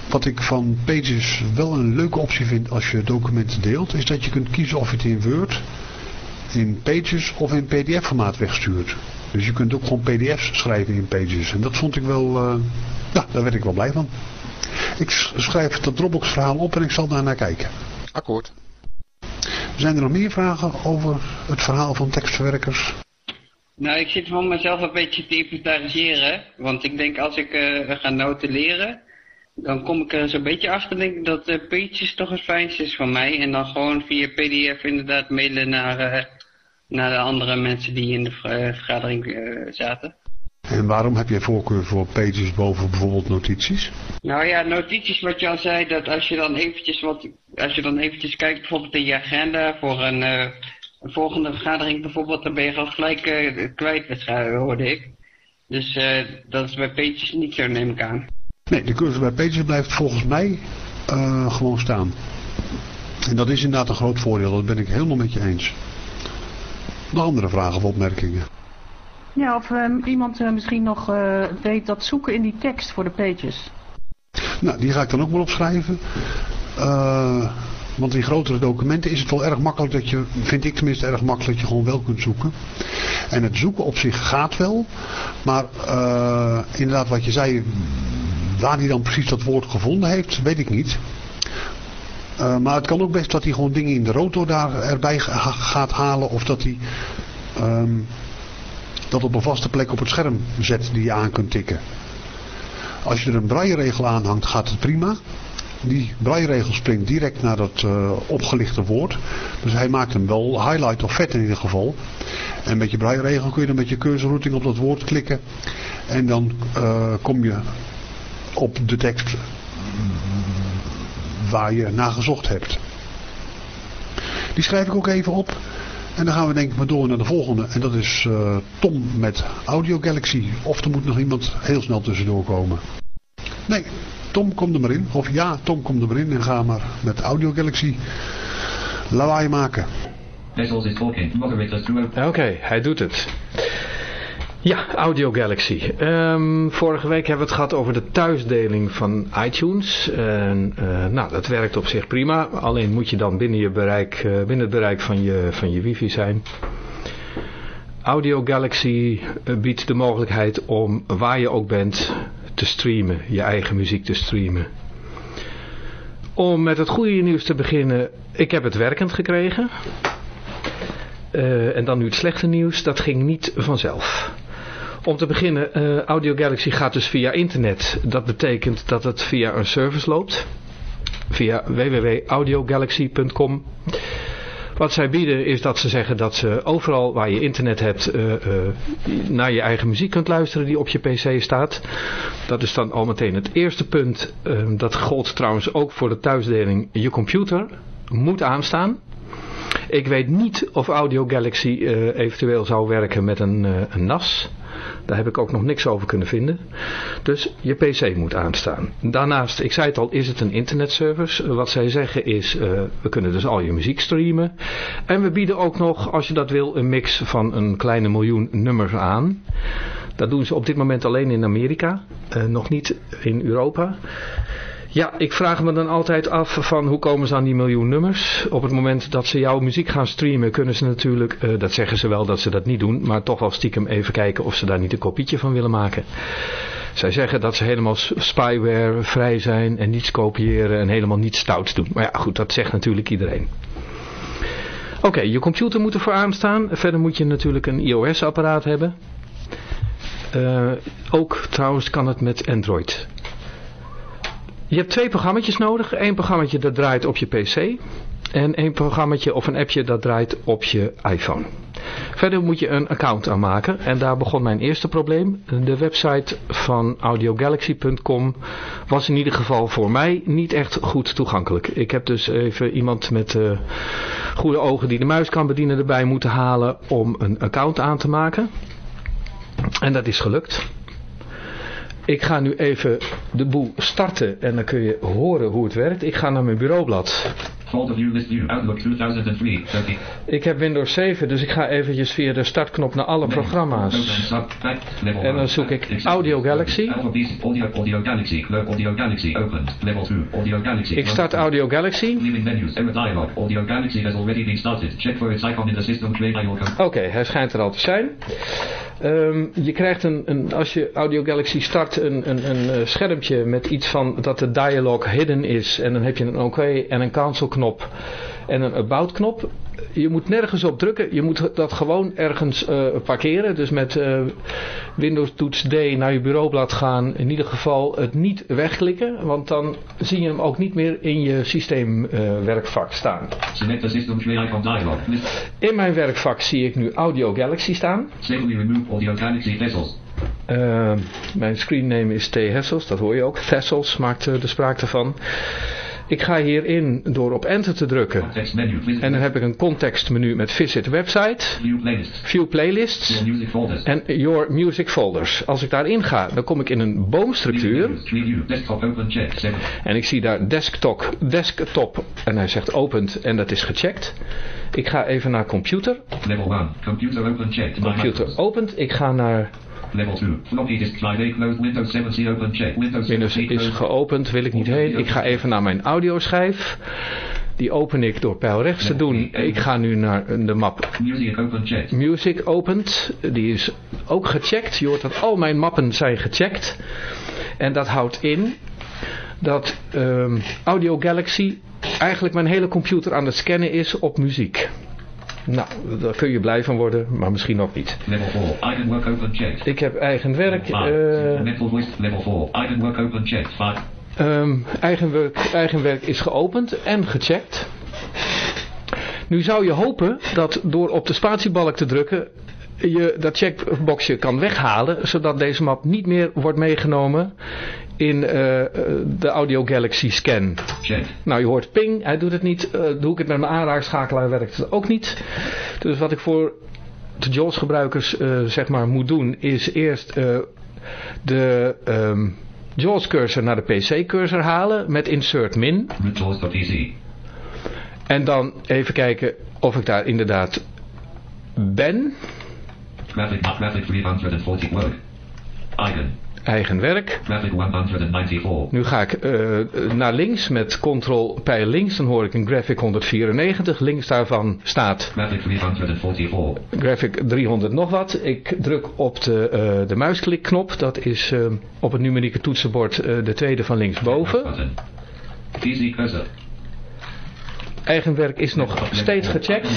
Wat ik van Pages wel een leuke optie vind als je documenten deelt, is dat je kunt kiezen of je het in Word in Pages of in pdf formaat wegstuurt. Dus je kunt ook gewoon pdf's schrijven in Pages. En dat vond ik wel, nou, daar werd ik wel blij van. Ik schrijf dat Dropbox verhaal op en ik zal daar naar kijken. Akkoord. Zijn er nog meer vragen over het verhaal van tekstverwerkers? Nou, ik zit van mezelf een beetje te inventariseren. Want ik denk als ik uh, ga noten leren, dan kom ik er zo'n beetje achter denk ik dat uh, Pages toch het fijnste is van mij. En dan gewoon via pdf inderdaad mailen naar, uh, naar de andere mensen die in de vergadering zaten. En waarom heb je voorkeur voor pages boven bijvoorbeeld notities? Nou ja, notities wat je al zei, dat als je dan eventjes wat, als je dan eventjes kijkt bijvoorbeeld in je agenda voor een, uh, een volgende vergadering bijvoorbeeld, dan ben je al gelijk uh, kwijt, hoorde ik. Dus uh, dat is bij pages niet zo, neem ik aan. Nee, de cursus bij pages blijft volgens mij gewoon staan. En dat is inderdaad een groot voordeel, dat ben ik helemaal met je eens. Nog andere vragen of opmerkingen? Ja, of um, iemand uh, misschien nog weet dat zoeken in die tekst voor de pages. Nou, die ga ik dan ook wel opschrijven. Uh, want in grotere documenten is het wel erg makkelijk dat je, vind ik tenminste erg makkelijk, dat je gewoon wel kunt zoeken. En het zoeken op zich gaat wel. Maar inderdaad wat je zei, waar hij dan precies dat woord gevonden heeft, weet ik niet. maar het kan ook best dat hij gewoon dingen in de rotor daar erbij gaat halen. Of dat hij... Um, dat op een vaste plek op het scherm zet die je aan kunt tikken. Als je er een braairegel aanhangt gaat het prima. Die braairegel springt direct naar dat uh, opgelichte woord. Dus hij maakt hem wel highlight of vet in ieder geval. En met je braairegel kun je dan met je cursorrouting op dat woord klikken. En dan uh, kom je op de tekst waar je naar gezocht hebt. Die schrijf ik ook even op. En dan gaan we denk ik maar door naar de volgende. En dat is uh, Tom met Audio Galaxy. Of er moet nog iemand heel snel tussendoor komen. Nee, Tom kom er maar in. Of ja, Tom kom er maar in en ga maar met Audio Galaxy lawaai maken. Oké, okay, hij doet het. Ja, Audio Galaxy. Um, vorige week hebben we het gehad over de thuisdeling van iTunes. En, uh, nou, dat werkt op zich prima. Alleen moet je dan binnen, je bereik, uh, binnen het bereik van je, van je wifi zijn. Audio Galaxy uh, biedt de mogelijkheid om waar je ook bent te streamen. Je eigen muziek te streamen. Om met het goede nieuws te beginnen. Ik heb het werkend gekregen. en dan nu het slechte nieuws. Dat ging niet vanzelf. Om te beginnen, uh, Audio Galaxy gaat dus via internet. Dat betekent dat het via een service loopt. Via www.audiogalaxy.com Wat zij bieden is dat ze zeggen dat ze overal waar je internet hebt uh, uh, naar je eigen muziek kunt luisteren die op je pc staat. Dat is dan al meteen het eerste punt. dat gold trouwens ook voor de thuisdeling. Je computer moet aanstaan. Ik weet niet of Audio Galaxy eventueel zou werken met een, een NAS. Daar heb ik ook nog niks over kunnen vinden. Dus je pc moet aanstaan. Daarnaast, ik zei het al, is het een internetservice. Wat zij zeggen is, uh, we kunnen dus al je muziek streamen. En we bieden ook nog, als je dat wil, een mix van een kleine miljoen nummers aan. Dat doen ze op dit moment alleen in Amerika. nog niet in Europa. Ja, ik vraag me dan altijd af van hoe komen ze aan die miljoen nummers. Op het moment dat ze jouw muziek gaan streamen kunnen ze natuurlijk, uh, dat zeggen ze wel dat ze dat niet doen, maar toch wel stiekem even kijken of ze daar niet een kopietje van willen maken. Zij zeggen dat ze helemaal spyware vrij zijn en niets kopiëren en helemaal niets stouts doen. Maar ja goed, dat zegt natuurlijk iedereen. Oké, je computer moet ervoor aanstaan. Verder moet je natuurlijk een iOS apparaat hebben. Uh, ook trouwens kan het met Android. Je hebt twee programma's nodig. Eén programma dat draait op je pc. En één programma of een appje dat draait op je iPhone. Verder moet je een account aanmaken. En daar begon mijn eerste probleem. De website van audiogalaxy.com was in ieder geval voor mij niet echt goed toegankelijk. Ik heb dus even iemand met uh, goede ogen die de muis kan bedienen erbij moeten halen om een account aan te maken. En dat is gelukt. Ik ga nu even de boel starten en dan kun je horen hoe het werkt. Ik ga naar mijn bureaublad. Ik heb Windows 7, dus ik ga eventjes via de startknop naar alle programma's. En dan zoek ik Audio Galaxy. Ik start Audio Galaxy. Oké, okay, hij schijnt er al te zijn. Um, je krijgt een, een, als je Audio Galaxy start een, een, een eh, schermpje met iets van dat de dialog hidden is. En dan heb je een OK en een cancel knop en een about knop. Je moet nergens op drukken. Je moet dat gewoon ergens eh, parkeren. Dus met eh, Windows toets D naar je bureaublad gaan. In ieder geval het niet wegklikken. Want dan zie je hem ook niet meer in je systeemwerkvak staan. Select system icon dialog. In mijn werkvak zie ik nu Audio Galaxy staan. Safely remove audio galaxy vessels. Uh, mijn screenname is T. Hessels, dat hoor je ook. Thessels maakt uh, de spraak ervan. Ik ga hierin door op enter te drukken. En dan heb ik een contextmenu met visit website, View playlist. view playlists Your en your music folders. Als ik daarin ga, dan kom ik in een boomstructuur. En ik zie daar desktop, desktop en hij zegt opend en dat is gecheckt. Ik ga even naar computer. Level 1. Computer Computer opent. Ik ga naar Level 2. Floppy disk drive A closed. Windows 7 C open check. Windows 7 Windows C is geopend, wil ik niet heen. Ik ga even naar mijn audioschijf. Die open ik door pijl rechts te doen. Ik ga nu naar de map Music open. Music opent. Die is ook gecheckt. Je hoort dat al mijn mappen zijn gecheckt. En dat houdt in dat ehm, Audio Galaxy eigenlijk mijn hele computer aan het scannen is op muziek. Nou, daar kun je blij van worden, maar misschien ook niet. Level 4. Item work open. Ik heb eigen werk. 5. eh, voice. Level 4. Item work open check. 5. Ehm, eigen, werk, eigen werk is geopend en gecheckt. Nu zou je hopen dat door op de spatiebalk te drukken je dat checkboxje kan weghalen, zodat deze map niet meer wordt meegenomen in eh, eh, de Audio Galaxy scan. Check. Nou, je hoort ping, hij doet het niet. Eh, doe ik het met mijn aanraakschakelaar werkt het ook niet. Dus wat ik voor de JAWS gebruikers zeg maar moet doen, is eerst de ehm JAWS cursor naar de PC cursor halen met insert min. Rootjaws.pc. En dan even kijken of ik daar inderdaad ben. Graphic. Graphic 340 work. Icon. Eigen werk. Graphic 194. Nu ga ik eh, naar links met ctrl pijl links. Dan hoor ik een graphic 194. Links daarvan staat Graphic 344. graphic 300 nog wat. Ik druk op de, eh, de muisklikknop. Dat is eh, op het numerieke toetsenbord de tweede van linksboven. Eigen werk is nog steeds gecheckt.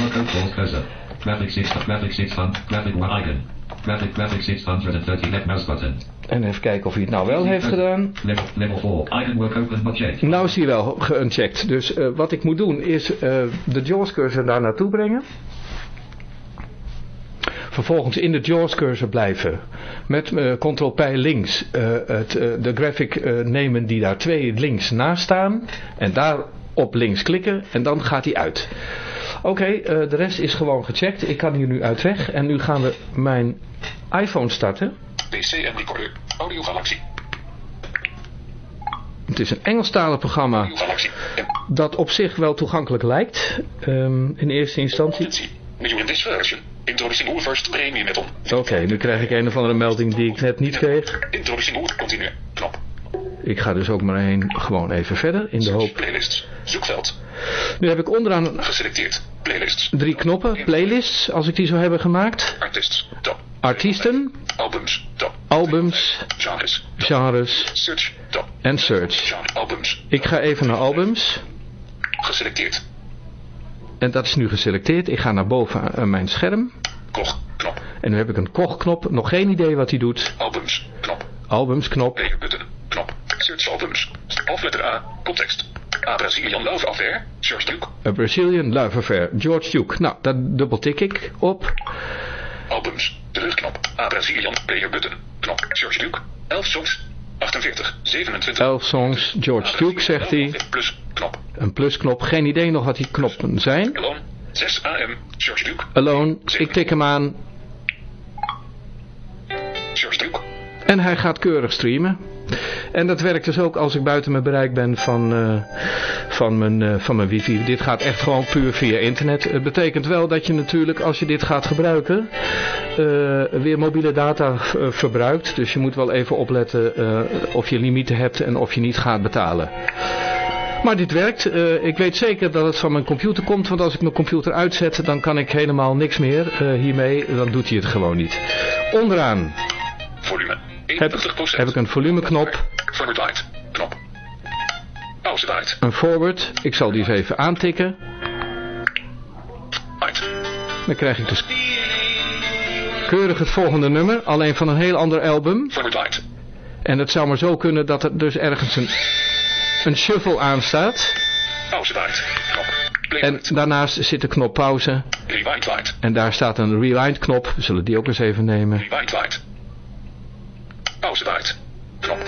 Graphic 6. Graphic 600. Graphic 1 icon. Graphic graphic 630 left mouse button. En even kijken of hij het nou wel heeft gedaan. Level, level 4. Item work open but check. Nou is hij wel geunchecked. Dus eh, wat ik moet doen is eh, de JAWS cursor daar naartoe brengen. Vervolgens in de JAWS cursor blijven. Met eh ctrl pijl links het, de graphic nemen die daar twee links naast staan. En daar op links klikken en dan gaat hij uit. Oké, eh, de rest is gewoon gecheckt. Ik kan hier nu uit weg. En nu gaan we mijn iPhone starten. PC en recorder. Audio Galaxy. Het is een Engelstalig programma dat op zich wel toegankelijk lijkt. ehm, in eerste instantie. Introducing First Premium. Oké, nu krijg ik een of andere melding die ik net niet kreeg. Introducing Oer Continu. Knop. Ik ga dus ook maar heen gewoon even verder in de hoop. Playlists. Zoekveld. Nu heb ik onderaan Geselecteerd. Playlists. drie knoppen, playlists, als ik die zou hebben gemaakt. Artists. Tab. Artiesten, Albums. Tab. albums, Genres. Genres Search. Tab. en search. Albums. Ik ga even naar albums. Geselecteerd. En dat is nu geselecteerd. Ik ga naar boven aan mijn scherm. Koch. Knop. En nu heb ik een kochknop. Nog geen idee wat hij doet. Albums. Knop. Albums knop. Search albums. Hoofdletter A. Context. A Brazilian Love Affair. Search Duke. A Brazilian Love Affair. George Duke. Nou, daar dubbeltik ik op. Albums. Terugknop. A Brazilian. Player button. Knop. Search Duke. 11 songs. 48. 27. 11 songs. George Duke zegt hij. Plus. Knop. Een plusknop. Geen idee nog wat die knoppen zijn. Alone. 6 AM. Search Duke. Alone. Ik tik hem aan. Search Duke. En hij gaat keurig streamen. En dat werkt dus ook als ik buiten mijn bereik ben van, eh, van, mijn, eh, van mijn wifi. Dit gaat echt gewoon puur via internet. Het betekent wel dat je natuurlijk als je dit gaat gebruiken eh, weer mobiele data verbruikt. Dus je moet wel even opletten of je limieten hebt en of je niet gaat betalen. Maar dit werkt. Ik weet zeker dat het van mijn computer komt. Want als ik mijn computer uitzet dan kan ik helemaal niks meer hiermee. Dan doet hij het gewoon niet. Onderaan Volume. Heb, 81%. heb ik een volumeknop. Forward light. Knop. Pauze light. Een forward. Ik zal die eens even aantikken. Dan krijg ik dus keurig het volgende nummer, alleen van een heel ander album. Forward light. En het zou maar zo kunnen dat er dus ergens een, een shuffle aanstaat. Pauze light. Knop. En light. daarnaast zit de knop pauze. Rewind light. En daar staat een rewind knop. We zullen die ook eens even nemen. Rewind light. Pauze light. Knop.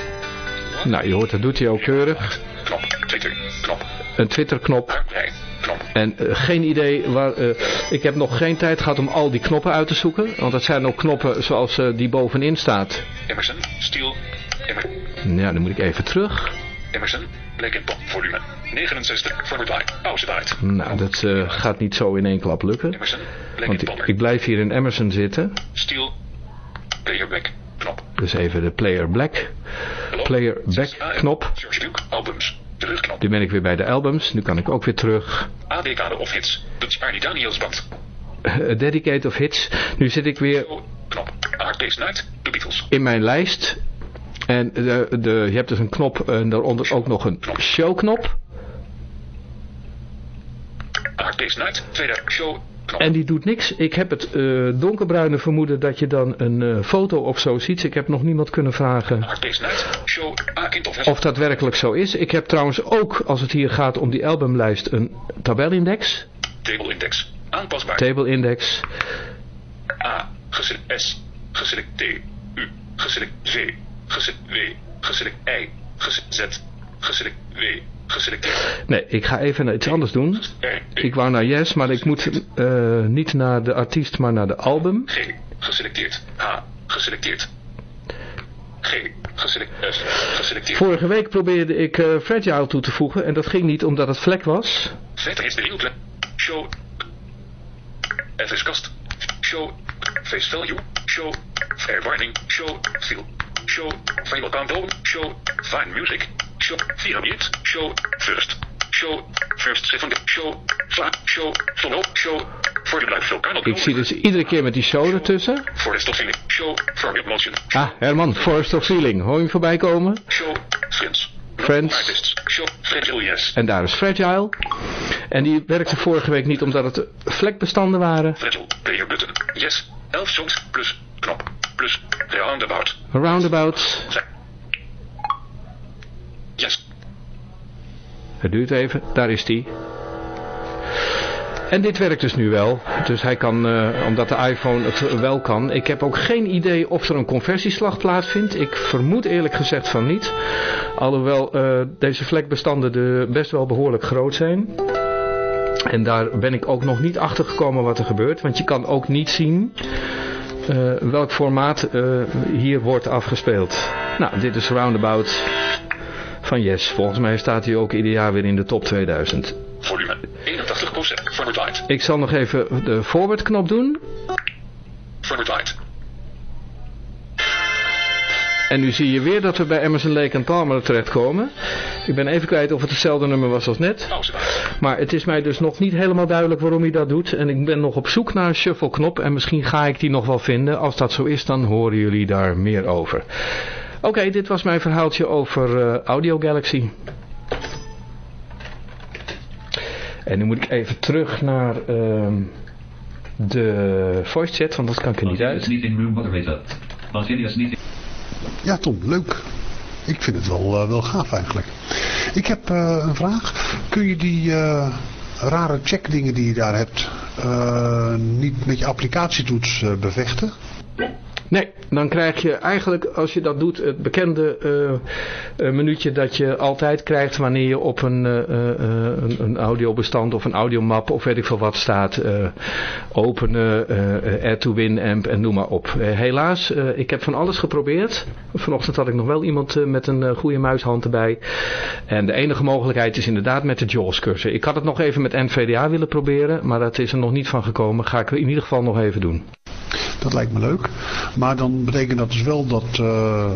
Nou, je hoort, dat doet hij ook keurig. Knop. Twitter. Knop. Een Twitter knop. Harprij. Knop. En eh, geen idee waar... eh, ik heb nog geen tijd gehad om al die knoppen uit te zoeken. Want het zijn ook knoppen zoals eh, die bovenin staat. Emerson. Steel. Emer Ja, dan moet ik even terug. Emerson. Black pop. Volume. 69. Forward light. Pauze light. Nou, dat gaat niet zo in één klap lukken. Emerson. Black Want ik, ik blijf hier in Emerson zitten. Steel. Player back. Knop. Dus even de player black. Player back 6 AM. knop. Albums. Terugknop. Nu ben ik weer bij de albums. Nu kan ik ook weer terug. AD-kade of hits. Arnie Daniels band. Eh, Dedicate of hits. Nu zit ik weer knop. Hard Day's Night. The Beatles. in mijn lijst. En de, de, je hebt dus een knop en daaronder ook nog een showknop. Hard Day's Night. Tweede show. En die doet niks. Ik heb het eh, donkerbruine vermoeden dat je dan een eh, foto of zo ziet. Ik heb nog niemand kunnen vragen. A-kind of dat werkelijk zo is. Ik heb trouwens ook, als het hier gaat om die albumlijst, een tabelindex. Table index. Aanpasbaar. Table index. A. Geselect S. Geselect T. U. Geselect Z. Geselect W. Geselect I. Geselect Z. Geselect W. Geselecteerd. Nee, ik ga even iets anders doen. Ik wou naar Yes, maar ik moet eh, niet naar de artiest, maar naar de album. G. Geselecteerd. H. Geselecteerd. G. Geselect F. Geselecteerd. Vorige week probeerde ik eh, Fragile toe te voegen en dat ging niet omdat het vlek was. Verder is de nieuwe Show. F is kast. Show. Face value. Show. Fair warning. Show. Feel. Show. Final countdown. Show. Fine music. Show. Pyramid. Show. First. Show. First second. Show. Fla. Show. Follow. Show. Voor de blijf vulkaan op. Ik zie dus iedere keer met die show ertussen. Forest of feeling. Show. For motion. Ah, Herman, Forest of Feeling. Hoor je hem voorbij komen? Show. Friends. Friends. Fragile yes. En daar is Fragile. En die werkte vorige week niet omdat het vlekbestanden waren. Fragile. Player button. Yes. 11 songs. Plus. Knop. Plus. Roundabout. Roundabout. Yes. Het duurt even. Daar is die. En dit werkt dus nu wel. Dus hij kan, eh, omdat de iPhone het wel kan. Ik heb ook geen idee of er een conversieslag plaatsvindt. Ik vermoed eerlijk gezegd van niet. Alhoewel eh, deze vlekbestanden de best wel behoorlijk groot zijn. En daar ben ik ook nog niet achter gekomen wat er gebeurt. Want je kan ook niet zien eh, welk formaat eh, hier wordt afgespeeld. Nou, dit is Roundabout van Yes. Volgens mij staat hij ook ieder jaar weer in de top 2000. Volume. 81%. Forward light. Ik zal nog even de forward knop doen. Forward light. En nu zie je weer dat we bij Emerson Lake en Palmer terechtkomen. Ik ben even kwijt of het hetzelfde nummer was als net. Light. Maar het is mij dus nog niet helemaal duidelijk waarom hij dat doet. En ik ben nog op zoek naar een shuffle knop. En misschien ga ik die nog wel vinden. Als dat zo is, dan horen jullie daar meer over. Oké, dit was mijn verhaaltje over eh, Audio Galaxy. En nu moet ik even terug naar ehm, de voice chat, want dat kan ik er niet uit. meeting room moderator. Valsinius meeting. Ja, Tom, leuk. Ik vind het wel, eh, wel gaaf eigenlijk. Ik heb eh, een vraag. Kun je die eh, rare checkdingen die je daar hebt niet met je applicatietoets bevechten? Nee, dan krijg je eigenlijk, als je dat doet, het bekende eh, minuutje dat je altijd krijgt wanneer je op een, eh, een, een audiobestand of een audiomap of weet ik veel wat staat. openen, add to Winamp en noem maar op. Helaas, ik heb van alles geprobeerd. Vanochtend had ik nog wel iemand met een goede muishand erbij. En de enige mogelijkheid is inderdaad met de JAWS cursus. Ik had het nog even met NVDA willen proberen, maar dat is er nog niet van gekomen. Ga ik in ieder geval nog even doen. Dat lijkt me leuk. Maar dan betekent dat dus wel dat eh, eh,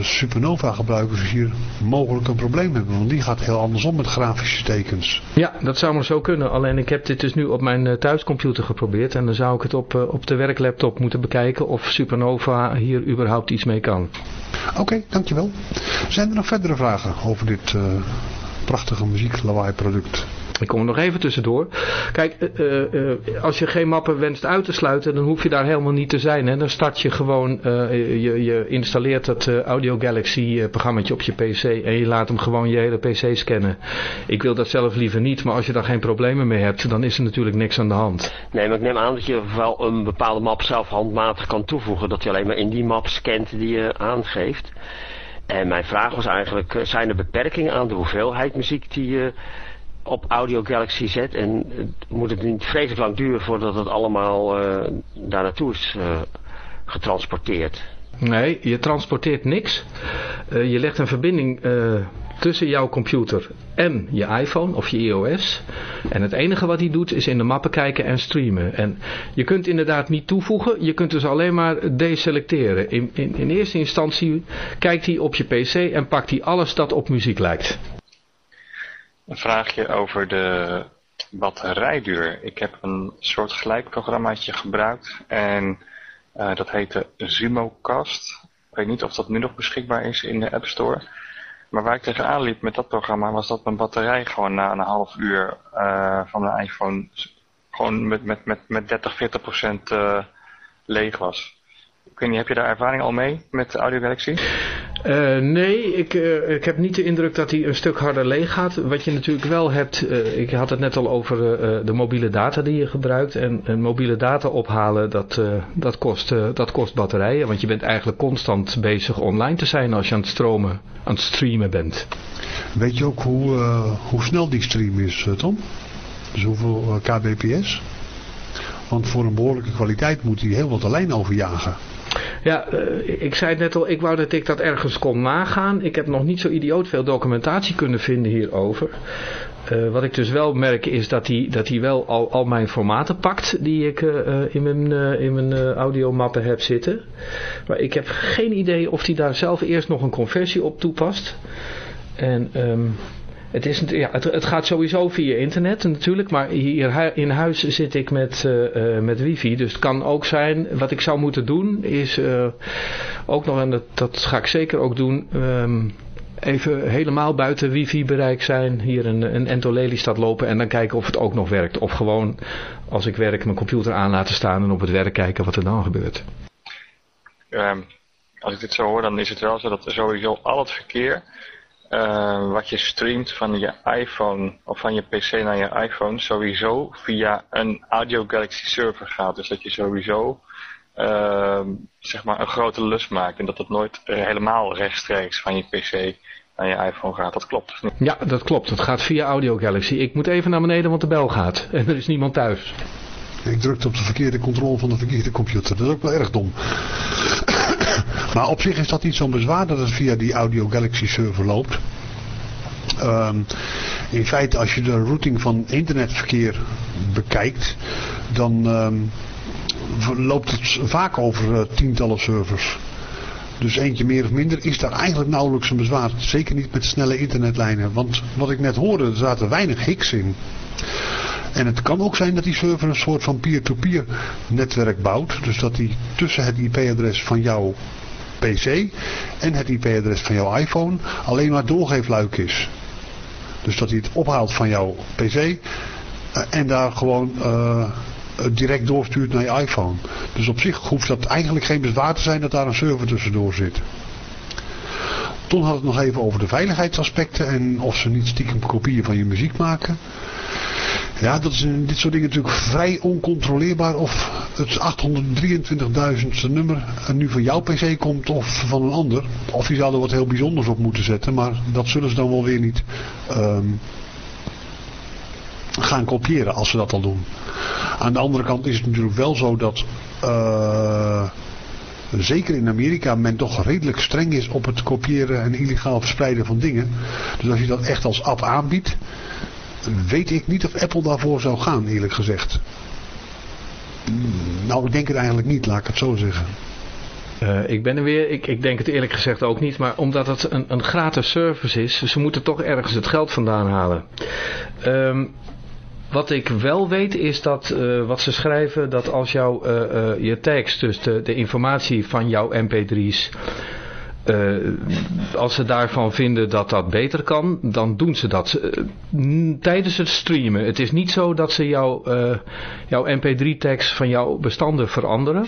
Supernova gebruikers hier mogelijk een probleem hebben. Want die gaat heel andersom met grafische tekens. Ja, dat zou maar zo kunnen. Alleen ik heb dit dus nu op mijn eh, thuiscomputer geprobeerd. En dan zou ik het op, op de werklaptop moeten bekijken of Supernova hier überhaupt iets mee kan. Oké, dankjewel. Zijn er nog verdere vragen over dit eh, prachtige muzieklawaai product? Ik kom er nog even tussendoor. Kijk, uh, uh, als je geen mappen wenst uit te sluiten, dan hoef je daar helemaal niet te zijn. Hè? Dan start je gewoon, je, je, installeert het Audio Galaxy programmaatje op je pc en je laat hem gewoon je hele pc scannen. Ik wil dat zelf liever niet, maar als je daar geen problemen mee hebt, dan is er natuurlijk niks aan de hand. Nee, maar ik neem aan dat je wel een bepaalde map zelf handmatig kan toevoegen. Dat je alleen maar in die map scant die je aangeeft. En mijn vraag was eigenlijk, zijn er beperkingen aan de hoeveelheid muziek die je op Audio Galaxy zet. En moet het niet vreselijk lang duren voordat het allemaal uh, daar naartoe is uh, getransporteerd. Nee, je transporteert niks. Uh, je legt een verbinding tussen jouw computer en je iPhone of je iOS. En het enige wat hij doet is in de mappen kijken en streamen. En je kunt inderdaad niet toevoegen, je kunt dus alleen maar deselecteren. In, in, in eerste instantie kijkt hij op je pc en pakt hij alles dat op muziek lijkt. Een vraagje over de batterijduur. Ik heb een soort gelijkprogrammaatje gebruikt en uh, dat heette Zumocast. Ik weet niet of dat nu nog beschikbaar is in de App Store. Maar waar ik tegenaan liep met dat programma was dat mijn batterij gewoon na een half uur uh, van mijn iPhone gewoon met, met, met, met 30, 40 procent uh, leeg was. Ik weet niet, heb je daar ervaring al mee met Audio Galaxy? Uh, nee, ik, uh, ik heb niet de indruk dat hij een stuk harder leeg gaat. Wat je natuurlijk wel hebt, uh, ik had het net al over de mobiele data die je gebruikt. En, en mobiele data ophalen, dat, dat, kost, dat kost batterijen. Want je bent eigenlijk constant bezig online te zijn als je aan het stromen, aan het streamen bent. Weet je ook hoe, hoe snel die stream is, Tom? Dus hoeveel kbps? Want voor een behoorlijke kwaliteit moet hij heel wat alleen overjagen. Ja, uh, ik zei het net al, ik wou dat ik dat ergens kon nagaan. Ik heb nog niet zo idioot veel documentatie kunnen vinden hierover. Uh, wat ik dus wel merk is dat hij, dat hij wel al, al mijn formaten pakt die ik uh, in mijn, in mijn audiomappen heb zitten. Maar ik heb geen idee of hij daar zelf eerst nog een conversie op toepast. En... Um, het, is, ja, het, het, gaat sowieso via internet natuurlijk, maar hier in huis zit ik met, uh, uh, met wifi. Dus het kan ook zijn, wat ik zou moeten doen is uh, ook nog, en dat, ga ik zeker ook doen, um, even helemaal buiten wifi bereik zijn. Hier een, een Ento lopen en dan kijken of het ook nog werkt. Of gewoon als ik werk mijn computer aan laten staan en op het werk kijken wat er dan gebeurt. Um, als ik dit zo hoor, dan is het wel zo dat sowieso al het verkeer uh, wat je streamt van je iPhone of van je PC naar je iPhone sowieso via een Audio Galaxy server gaat. Dus dat je sowieso uh, zeg maar een grote lus maakt en dat het nooit helemaal rechtstreeks van je PC naar je iPhone gaat. Dat klopt dus niet? Ja, dat klopt. Het gaat via Audio Galaxy. Ik moet even naar beneden, want de bel gaat. En er is niemand thuis. Ik drukte op de verkeerde controle van de verkeerde computer. Dat is ook wel erg dom. Maar op zich is dat niet zo'n bezwaar dat het via die Audio Galaxy server loopt. Um, in feite als je de routing van internetverkeer bekijkt, dan um, loopt het vaak over uh, tientallen servers. Dus eentje meer of minder is daar eigenlijk nauwelijks een bezwaar. Zeker niet met snelle internetlijnen. Want wat ik net hoorde, er zaten weinig hicks in. En het kan ook zijn dat die server een soort van peer-to-peer -peer netwerk bouwt. Dus dat die tussen het IP-adres van jouw PC en het IP-adres van jouw iPhone alleen maar doorgeefluik is. Dus dat hij het ophaalt van jouw PC uh, en daar gewoon uh, direct doorstuurt naar je iPhone. Dus op zich hoeft dat eigenlijk geen bezwaar te zijn dat daar een server tussendoor zit. Ton had het nog even over de veiligheidsaspecten en of ze niet stiekem kopieën van je muziek maken. Ja, dat is dit soort dingen natuurlijk vrij oncontroleerbaar of het 823.000ste nummer nu van jouw pc komt of van een ander. Of die zouden wat heel bijzonders op moeten zetten, maar dat zullen ze dan wel weer niet um, gaan kopiëren als ze dat al doen. Aan de andere kant is het natuurlijk wel zo dat... Uh, zeker in Amerika men toch redelijk streng is op het kopiëren en illegaal verspreiden van dingen. Dus als je dat echt als app aanbiedt, weet ik niet of Apple daarvoor zou gaan, eerlijk gezegd. Nou, ik denk het eigenlijk niet, laat ik het zo zeggen. Uh, ik ben er weer, ik, ik denk het eerlijk gezegd ook niet, maar omdat het een, een gratis service is, ze moeten toch ergens het geld vandaan halen. Um, wat ik wel weet is dat uh, wat ze schrijven, dat als jouw uh, je tekst, dus de, de informatie van jouw mp3's, eh, als ze daarvan vinden dat dat beter kan, dan doen ze dat eh, tijdens het streamen. Het is niet zo dat ze jouw, uh, jouw mp3-tekst van jouw bestanden veranderen.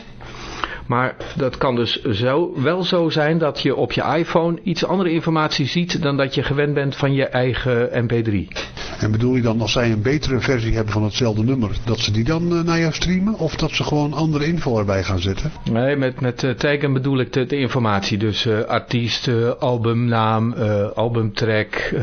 Maar dat kan dus zo, wel zo zijn dat je op je iPhone iets andere informatie ziet dan dat je gewend bent van je eigen mp3. En bedoel je dan als zij een betere versie hebben van hetzelfde nummer, dat ze die dan uh, naar jou streamen? Of dat ze gewoon andere info erbij gaan zetten? Nee, met, met uh, taggen bedoel ik de, de informatie. Dus uh, artiest, albumnaam, albumtrack,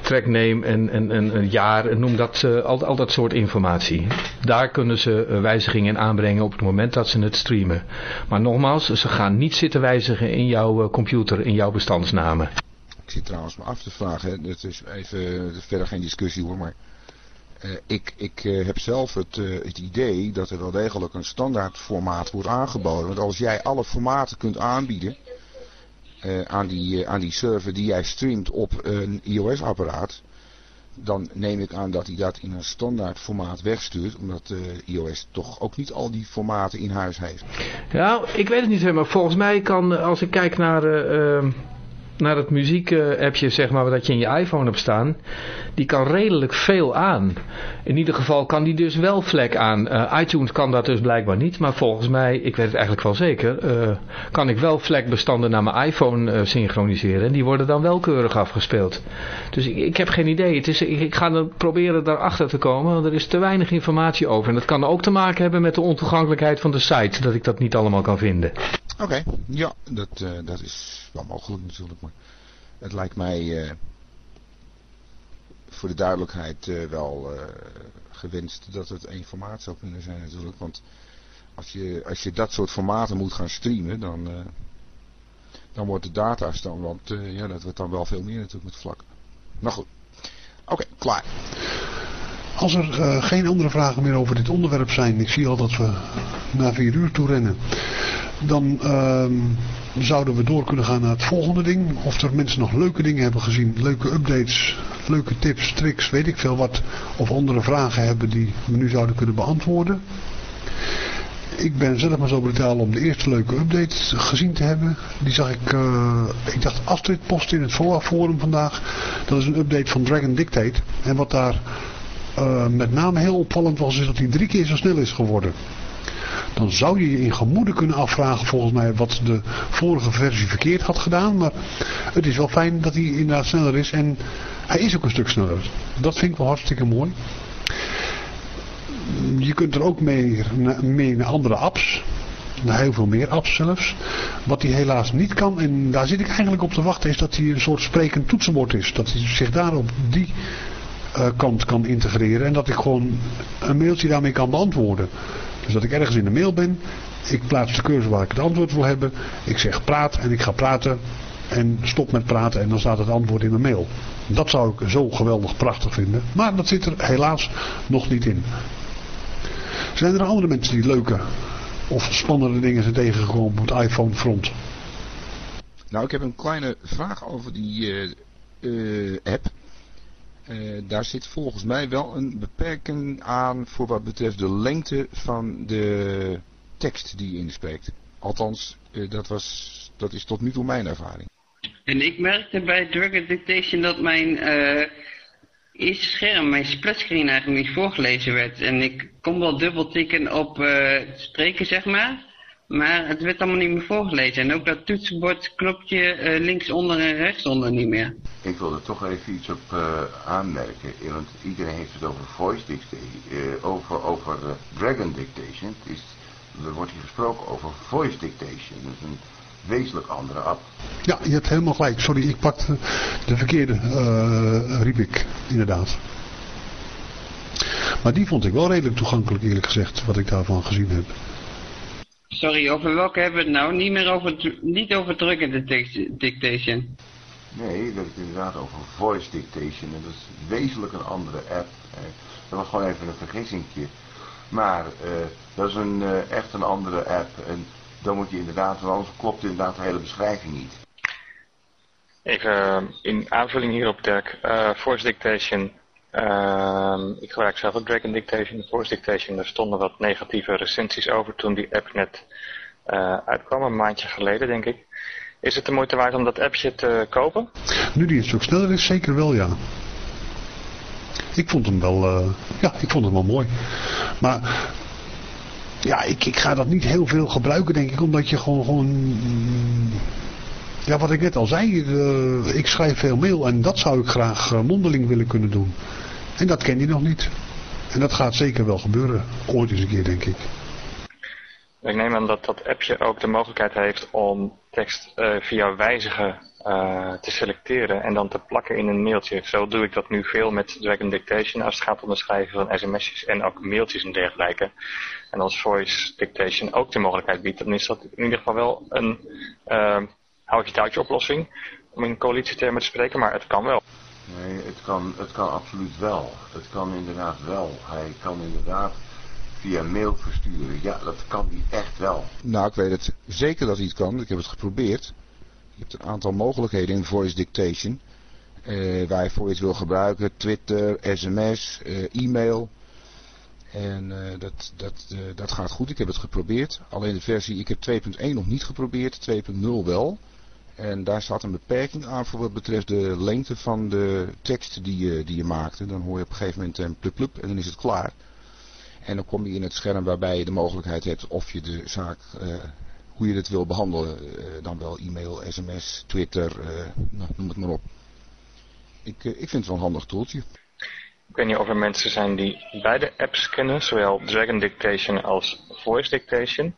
trackname en, en, en, en jaar, noem dat, al, al dat soort informatie. Daar kunnen ze wijzigingen aanbrengen op het moment dat ze het streamen. Maar nogmaals, ze gaan niet zitten wijzigen in jouw computer, in jouw bestandsnamen. Ik zit trouwens me af te vragen, het is even verder geen discussie hoor, maar uh, ik, ik uh, heb zelf het, het idee dat er wel degelijk een standaard formaat wordt aangeboden. Want als jij alle formaten kunt aanbieden aan, die, aan die server die jij streamt op een iOS-apparaat, dan neem ik aan dat hij dat in een standaard formaat wegstuurt. Omdat uh, iOS toch ook niet al die formaten in huis heeft. Ja, ik weet het niet helemaal. Volgens mij kan, als ik kijk naar... Uh, naar het muziek-appje zeg maar, dat je in je iPhone hebt staan, die kan redelijk veel aan. In ieder geval kan die dus wel vlek aan. Uh, iTunes kan dat dus blijkbaar niet, maar volgens mij, ik weet het eigenlijk wel zeker, uh, kan ik wel vlekbestanden naar mijn iPhone uh, synchroniseren. En die worden dan wel keurig afgespeeld. Dus ik, ik heb geen idee. Het is, ik, ga er proberen daarachter te komen, want er is te weinig informatie over. En dat kan ook te maken hebben met de ontoegankelijkheid van de site, dat ik dat niet allemaal kan vinden. Oké, ja, dat, dat is wel mogelijk natuurlijk, maar het lijkt mij uh, voor de duidelijkheid uh, wel gewenst dat het één formaat zou kunnen zijn natuurlijk. Want als je, als je dat soort formaten moet gaan streamen, dan, dan wordt de datastand, want ja, dat wordt dan wel veel meer natuurlijk met vlak. Maar goed, oké, klaar. Als er geen andere vragen meer over dit onderwerp zijn, ik zie al dat we naar vier uur toe rennen, dan uh, zouden we door kunnen gaan naar het volgende ding. Of er mensen nog leuke dingen hebben gezien, leuke updates, leuke tips, tricks, weet ik veel wat. Of andere vragen hebben die we nu zouden kunnen beantwoorden. Ik ben zelf maar zo brutaal om de eerste leuke update gezien te hebben. Die zag ik, uh, ik dacht Astrid post in het forum vandaag. Dat is een update van Dragon Dictate. En wat daar uh, met name heel opvallend was, is dat hij drie keer zo snel is geworden. Dan zou je je in gemoede kunnen afvragen volgens mij wat de vorige versie verkeerd had gedaan. Maar het is wel fijn dat hij inderdaad sneller is. En hij is ook een stuk sneller. Dat vind ik wel hartstikke mooi. Je kunt er ook mee, mee naar andere apps. Heel veel meer apps zelfs. Wat hij helaas niet kan, en daar zit ik eigenlijk op te wachten, is dat hij een soort sprekend toetsenbord is. Dat hij zich daar op die uh, kant kan integreren. En dat ik gewoon een mailtje daarmee kan beantwoorden. Dus dat ik ergens in de mail ben. Ik plaats de cursor waar ik het antwoord wil hebben. Ik zeg praat en ik ga praten. En stop met praten en dan staat het antwoord in mijn mail. Dat zou ik zo geweldig prachtig vinden. Maar dat zit er helaas nog niet in. Zijn er andere mensen die leuke of spannende dingen zijn tegengekomen op het iPhone front? Nou, ik heb een kleine vraag over die uh, uh, app. Uh, daar zit volgens mij wel een beperking aan voor wat betreft de lengte van de tekst die je inspreekt. Althans, uh, dat, was, dat is tot nu toe mijn ervaring. En ik merkte bij Dragon Dictation dat mijn uh, eerste scherm, mijn splatscreen eigenlijk niet voorgelezen werd. En ik kon wel dubbel tikken op spreken, zeg maar. Maar het werd allemaal niet meer voorgelezen. En ook dat toetsenbord knopje uh, linksonder en rechtsonder niet meer. Ik wil er toch even iets op uh, aanmerken. Want iedereen heeft het over voice dictation. Uh, over over dragon dictation. Het is, er wordt hier gesproken over voice dictation. Dat is een wezenlijk andere app. Ja, je hebt helemaal gelijk. Sorry, ik pakte de verkeerde, riep ik inderdaad. Maar die vond ik wel redelijk toegankelijk eerlijk gezegd, wat ik daarvan gezien heb. Sorry, over welke hebben we het nou? Niet meer over, niet over drukkende dictation. Nee, dat is inderdaad over voice dictation. En dat is wezenlijk een andere app. Dat was gewoon even een vergissingje. Maar uh, dat is een, uh, echt een andere app. En dan moet je inderdaad, want anders klopt inderdaad de hele beschrijving niet. Even in aanvulling hierop, Dirk. voice dictation Uh, ik gebruik zelf ook Dragon Dictation, Voice Dictation. Er stonden wat negatieve recensies over toen die app net uh, uitkwam, een maandje geleden denk ik. Is het de moeite waard om dat appje te kopen? Nu die een stuk sneller is, zeker wel ja. Ik vond hem wel, uh, ja, ik vond hem wel mooi. Maar ja, ik, ik ga dat niet heel veel gebruiken denk ik, omdat je gewoon, gewoon ja, wat ik net al zei, uh, ik schrijf veel mail en dat zou ik graag uh, mondeling willen kunnen doen. En dat ken je nog niet. En dat gaat zeker wel gebeuren, ooit eens een keer denk ik. Ik neem aan dat dat appje ook de mogelijkheid heeft om tekst uh, via wijzigen te selecteren en dan te plakken in een mailtje. Zo doe ik dat nu veel met Dragon Dictation als het gaat om het schrijven van sms'jes en ook mailtjes en dergelijke. En als Voice Dictation ook de mogelijkheid biedt, dan is dat in ieder geval wel een houtje touwtje oplossing om in coalitietermen te spreken, maar het kan wel. Nee, het kan, het kan absoluut wel. Het kan inderdaad wel. Hij kan inderdaad via mail versturen. Ja, dat kan hij echt wel. Nou, ik weet het zeker dat hij het kan. Ik heb het geprobeerd. Je hebt een aantal mogelijkheden in voice dictation. Uh, waar je voor iets wil gebruiken. Twitter, sms, uh, e-mail. En uh, dat, dat, dat gaat goed. Ik heb het geprobeerd. Alleen de versie, ik heb 2.1 nog niet geprobeerd. 2.0 wel. En daar staat een beperking aan voor wat betreft de lengte van de tekst die je, die je maakte. Dan hoor je op een gegeven moment een plup plup en dan is het klaar. En dan kom je in het scherm waarbij je de mogelijkheid hebt of je de zaak, uh, hoe je het wil behandelen. Uh, dan wel e-mail, sms, Twitter, nou, noem het maar op. Ik, ik vind het wel een handig toeltje. Ik weet niet of er mensen zijn die beide apps kennen, zowel Dragon Dictation als Voice Dictation.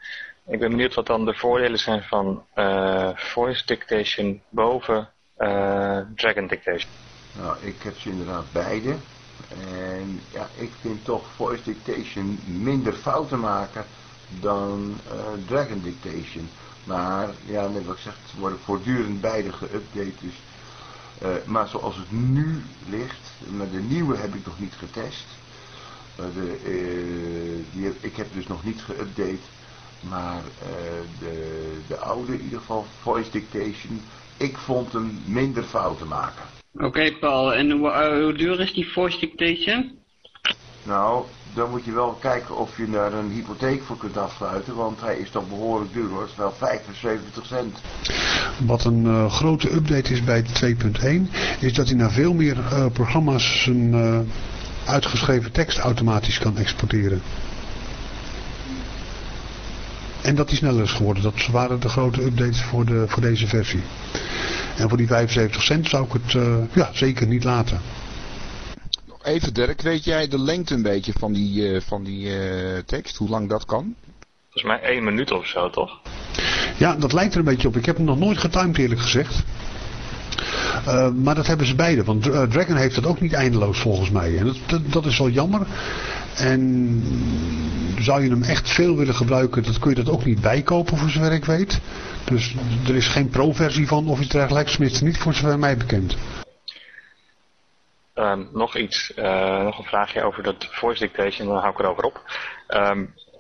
Ik ben benieuwd wat dan de voordelen zijn van Voice Dictation boven Dragon Dictation. Nou, ik heb ze inderdaad beide. En ja, ik vind toch voice dictation minder fouten maken dan uh, dragon dictation. Maar ja, net wat ik zeg, ze worden voortdurend beide geüpdate. Dus, maar zoals het nu ligt, maar de nieuwe heb ik nog niet getest. De, ik heb dus nog niet geüpdate. Maar de, de oude, in ieder geval voice dictation, ik vond hem minder fouten maken. Oké okay, Paul, en hoe, uh, hoe, duur is die voice dictation? Nou, dan moet je wel kijken of je daar een hypotheek voor kunt afsluiten, want hij is toch behoorlijk duur hoor, het is wel 75 cent. Wat een uh, grote update is bij 2.1, is dat hij naar veel meer uh, programma's zijn uitgeschreven tekst automatisch kan exporteren. En dat hij sneller is geworden, dat waren de grote updates voor, de, voor deze versie. En voor die 75 cent zou ik het uh, ja, zeker niet laten. Even Dirk, weet jij de lengte een beetje van die, uh, van die uh, tekst? Hoe lang dat kan? Volgens mij één minuut of zo, toch? Ja, dat lijkt er een beetje op. Ik heb hem nog nooit getimed eerlijk gezegd. Uh, maar dat hebben ze beide, want Dragon heeft dat ook niet eindeloos volgens mij. En dat, dat, is wel jammer. En zou je hem echt veel willen gebruiken, dan kun je dat ook niet bijkopen voor zover ik weet. Dus er is geen pro-versie van of iets dergelijks, niet voor zover mij bekend. Um, nog iets, uh, nog een vraagje over dat voice dictation, dan hou ik erover op.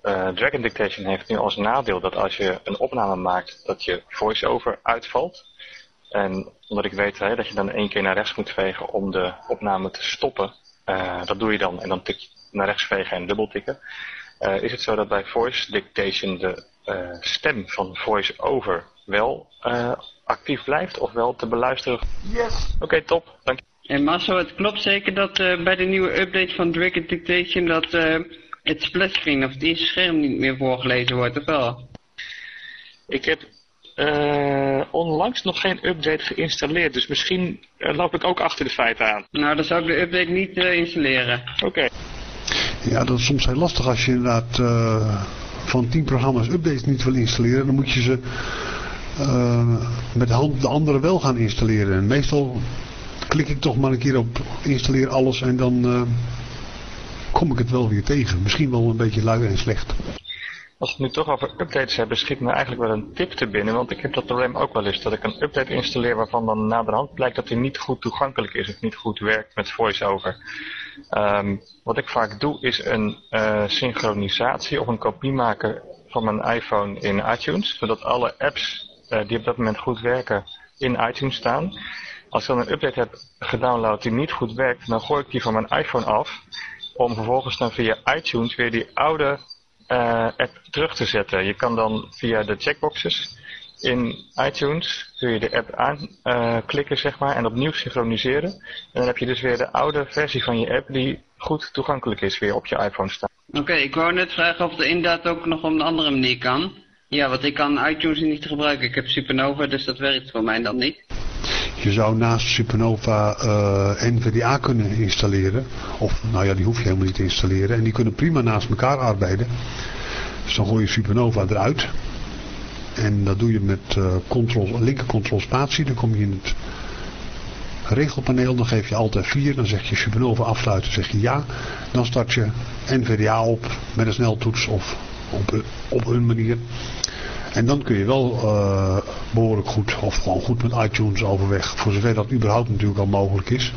Uh, Dragon Dictation heeft nu als nadeel dat als je een opname maakt, dat je voice-over uitvalt. En omdat ik weet hè, dat je dan één keer naar rechts moet vegen om de opname te stoppen, uh, dat doe je dan en dan tik je naar rechts vegen en dubbeltikken. Uh, is het zo dat bij voice dictation de uh, stem van voice-over wel uh, actief blijft of wel te beluisteren? Yes! Oké, okay, top. Dank je. En Marcel, het klopt zeker dat bij de nieuwe update van Dragon Dictation dat het splatscreen of het eerste scherm niet meer voorgelezen wordt, of wel? Ik heb onlangs nog geen update geïnstalleerd, dus misschien loop ik ook achter de feiten aan. Nou, dan zou ik de update niet installeren. Oké. Okay. Ja, dat is soms heel lastig als je inderdaad uh, van 10 programma's updates niet wil installeren. Dan moet je ze uh, met de, hand, de andere wel gaan installeren. En meestal klik ik toch maar een keer op installeer alles en dan uh, kom ik het wel weer tegen. Misschien wel een beetje lui en slecht. Als we nu toch over updates hebben, schiet me eigenlijk wel een tip te binnen. Want ik heb dat probleem ook wel eens. Dat ik een update installeer waarvan dan naderhand blijkt dat hij niet goed toegankelijk is. Of niet goed werkt met voice-over. Um, wat ik vaak doe is een uh, synchronisatie of een kopie maken van mijn iPhone in iTunes. Zodat alle apps uh, die op dat moment goed werken in iTunes staan. Als ik dan een update heb gedownload die niet goed werkt, dan gooi ik die van mijn iPhone af. Om vervolgens dan via iTunes weer die oude app terug te zetten. Je kan dan via de checkboxes in iTunes kun je de app aanklikken, zeg maar, en opnieuw synchroniseren. En dan heb je dus weer de oude versie van je app die goed toegankelijk is weer op je iPhone staan. Oké, ik wou net vragen of het inderdaad ook nog op een andere manier kan. Ja, want ik kan iTunes niet gebruiken. Ik heb Supernova, dus dat werkt voor mij dan niet. Je zou naast Supernova uh, NVDA kunnen installeren. Of, nou ja, die hoef je helemaal niet te installeren. En die kunnen prima naast elkaar arbeiden. Dus dan gooi je Supernova eruit. En dat doe je met uh, control, linker control spatie. Dan kom je in het regelpaneel. Dan geef je Alt F4. Dan zeg je Supernova afsluiten. zeg je ja. Dan start je NVDA op met een sneltoets of op, op een manier. En dan kun je wel uh, behoorlijk goed, of gewoon goed met iTunes overweg. Voor zover dat überhaupt natuurlijk al mogelijk is.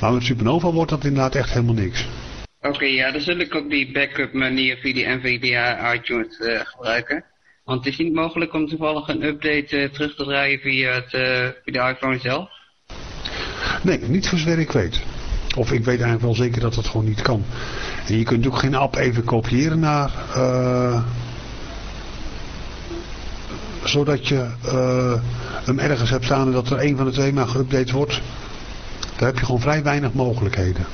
Maar met Supernova wordt dat inderdaad echt helemaal niks. Oké, ja, dan zul ik ook die backup manier via die NVDA iTunes uh, gebruiken. Want het is niet mogelijk om toevallig een update uh, terug te draaien via, het, via de iPhone zelf? Nee, niet voor zover ik weet. Of ik weet eigenlijk wel zeker dat dat gewoon niet kan. En je kunt ook geen app even kopiëren naar... Zodat je uh, hem ergens hebt staan en dat er een van de twee maar geüpdate wordt. Daar heb je gewoon vrij weinig mogelijkheden.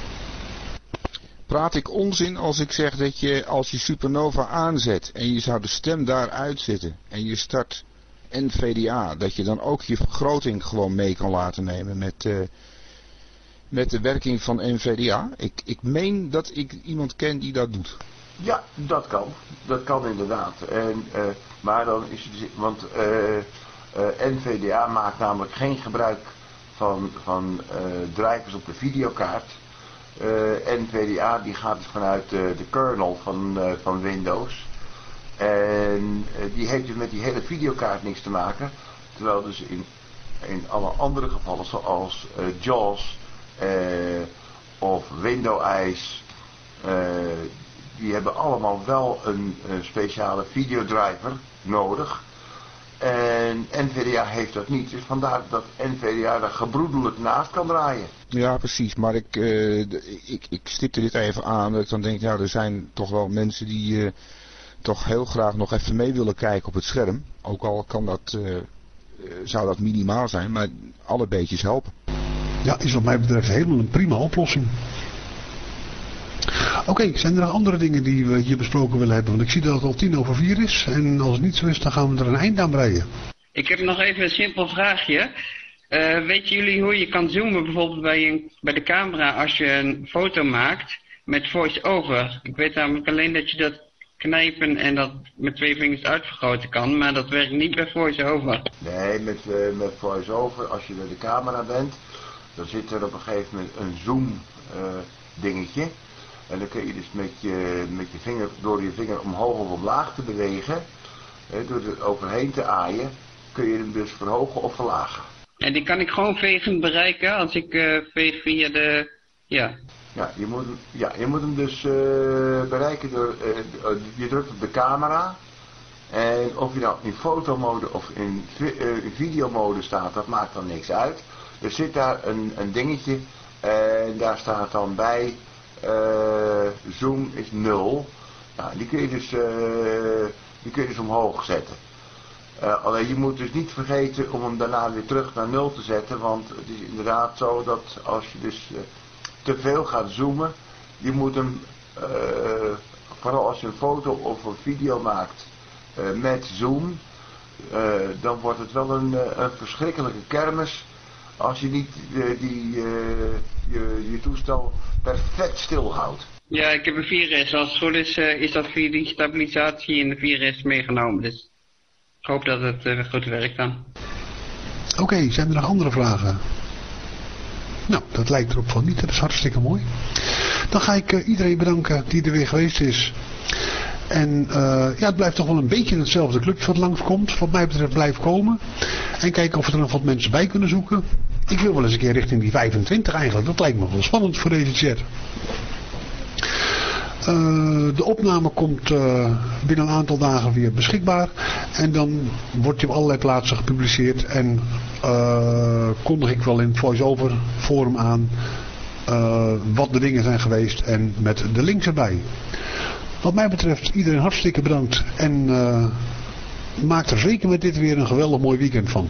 Praat ik onzin als ik zeg dat je als je Supernova aanzet en je zou de stem daar uitzetten en je start NVDA, dat je dan ook je vergroting gewoon mee kan laten nemen met... Uh, met de werking van NVDA. Ik, ik meen dat ik iemand ken die dat doet. Ja, dat kan. Dat kan inderdaad. En, uh, maar dan is het, dus- want uh, uh, NVDA maakt namelijk geen gebruik van, van drivers op de videokaart. NVDA die gaat dus vanuit de kernel van, van Windows. En die heeft dus met die hele videokaart niks te maken. Terwijl dus in, in alle andere gevallen zoals JAWS of Window Eyes. Die hebben allemaal wel een speciale videodriver nodig. En NVDA heeft dat niet. Dus vandaar dat NVDA daar gebroedelijk naast kan draaien. Ja, precies. Maar ik, uh, ik, ik stipte dit even aan. Dat ik dan denk, ja, er zijn toch wel mensen die uh, toch heel graag nog even mee willen kijken op het scherm. Ook al kan dat, uh, zou dat minimaal zijn, maar alle beetjes helpen. Ja, is wat mij betreft helemaal een prima oplossing. Oké, okay, zijn er nog andere dingen die we hier besproken willen hebben? Want ik zie dat het al tien over vier is. En als het niet zo is, dan gaan we er een eind aan breien. Ik heb nog even een simpel vraagje. Uh, weten jullie hoe je kan zoomen bijvoorbeeld bij, een, bij de camera als je een foto maakt met voice-over? Ik weet namelijk alleen dat je dat knijpen en dat met twee vingers uitvergroten kan, maar dat werkt niet bij voice-over. Nee, met, uh, met voice-over, als je bij de camera bent, dan zit er op een gegeven moment een zoom uh, dingetje. En dan kun je dus met je, met je vinger, door je vinger omhoog of omlaag te bewegen, hè, door er overheen te aaien, kun je hem dus verhogen of verlagen. En die kan ik gewoon vegend bereiken als ik uh, veeg via de, ja. Ja, je moet, ja, je moet hem dus uh, bereiken door, je drukt op de camera. En of je nou in fotomode of in, in videomode staat, dat maakt dan niks uit. Er zit daar een, een dingetje en daar staat dan bij zoom is 0. Nou, die kun je dus, uh, die kun je dus omhoog zetten. Uh, alleen je moet dus niet vergeten om hem daarna weer terug naar 0 te zetten. Want het is inderdaad zo dat als je dus te veel gaat zoomen. Je moet hem, vooral als je een foto of een video maakt met zoom. dan wordt het wel een, een verschrikkelijke kermis als je niet uh, die, uh, je, je toestel perfect stilhoudt. Ja, ik heb een 4S. Als het goed is, uh, is dat via die stabilisatie in de 4S meegenomen. Dus ik hoop dat het goed werkt dan. Oké, okay, zijn er nog andere vragen? Nou, dat lijkt erop van niet. Dat is hartstikke mooi. Dan ga ik iedereen bedanken die er weer geweest is. En uh, ja, het blijft toch wel een beetje hetzelfde clubje wat langskomt. Wat mij betreft blijf komen. En kijken of we er nog wat mensen bij kunnen zoeken. Ik wil wel eens een keer richting die 25 eigenlijk. Dat lijkt me wel spannend voor deze chat. Uh, de opname komt uh, binnen een aantal dagen weer beschikbaar. En dan wordt die op allerlei plaatsen gepubliceerd. En kondig ik wel in het voice-over forum aan wat de dingen zijn geweest. En met de links erbij. Wat mij betreft iedereen hartstikke bedankt. En uh, maak er zeker met dit weer een geweldig mooi weekend van.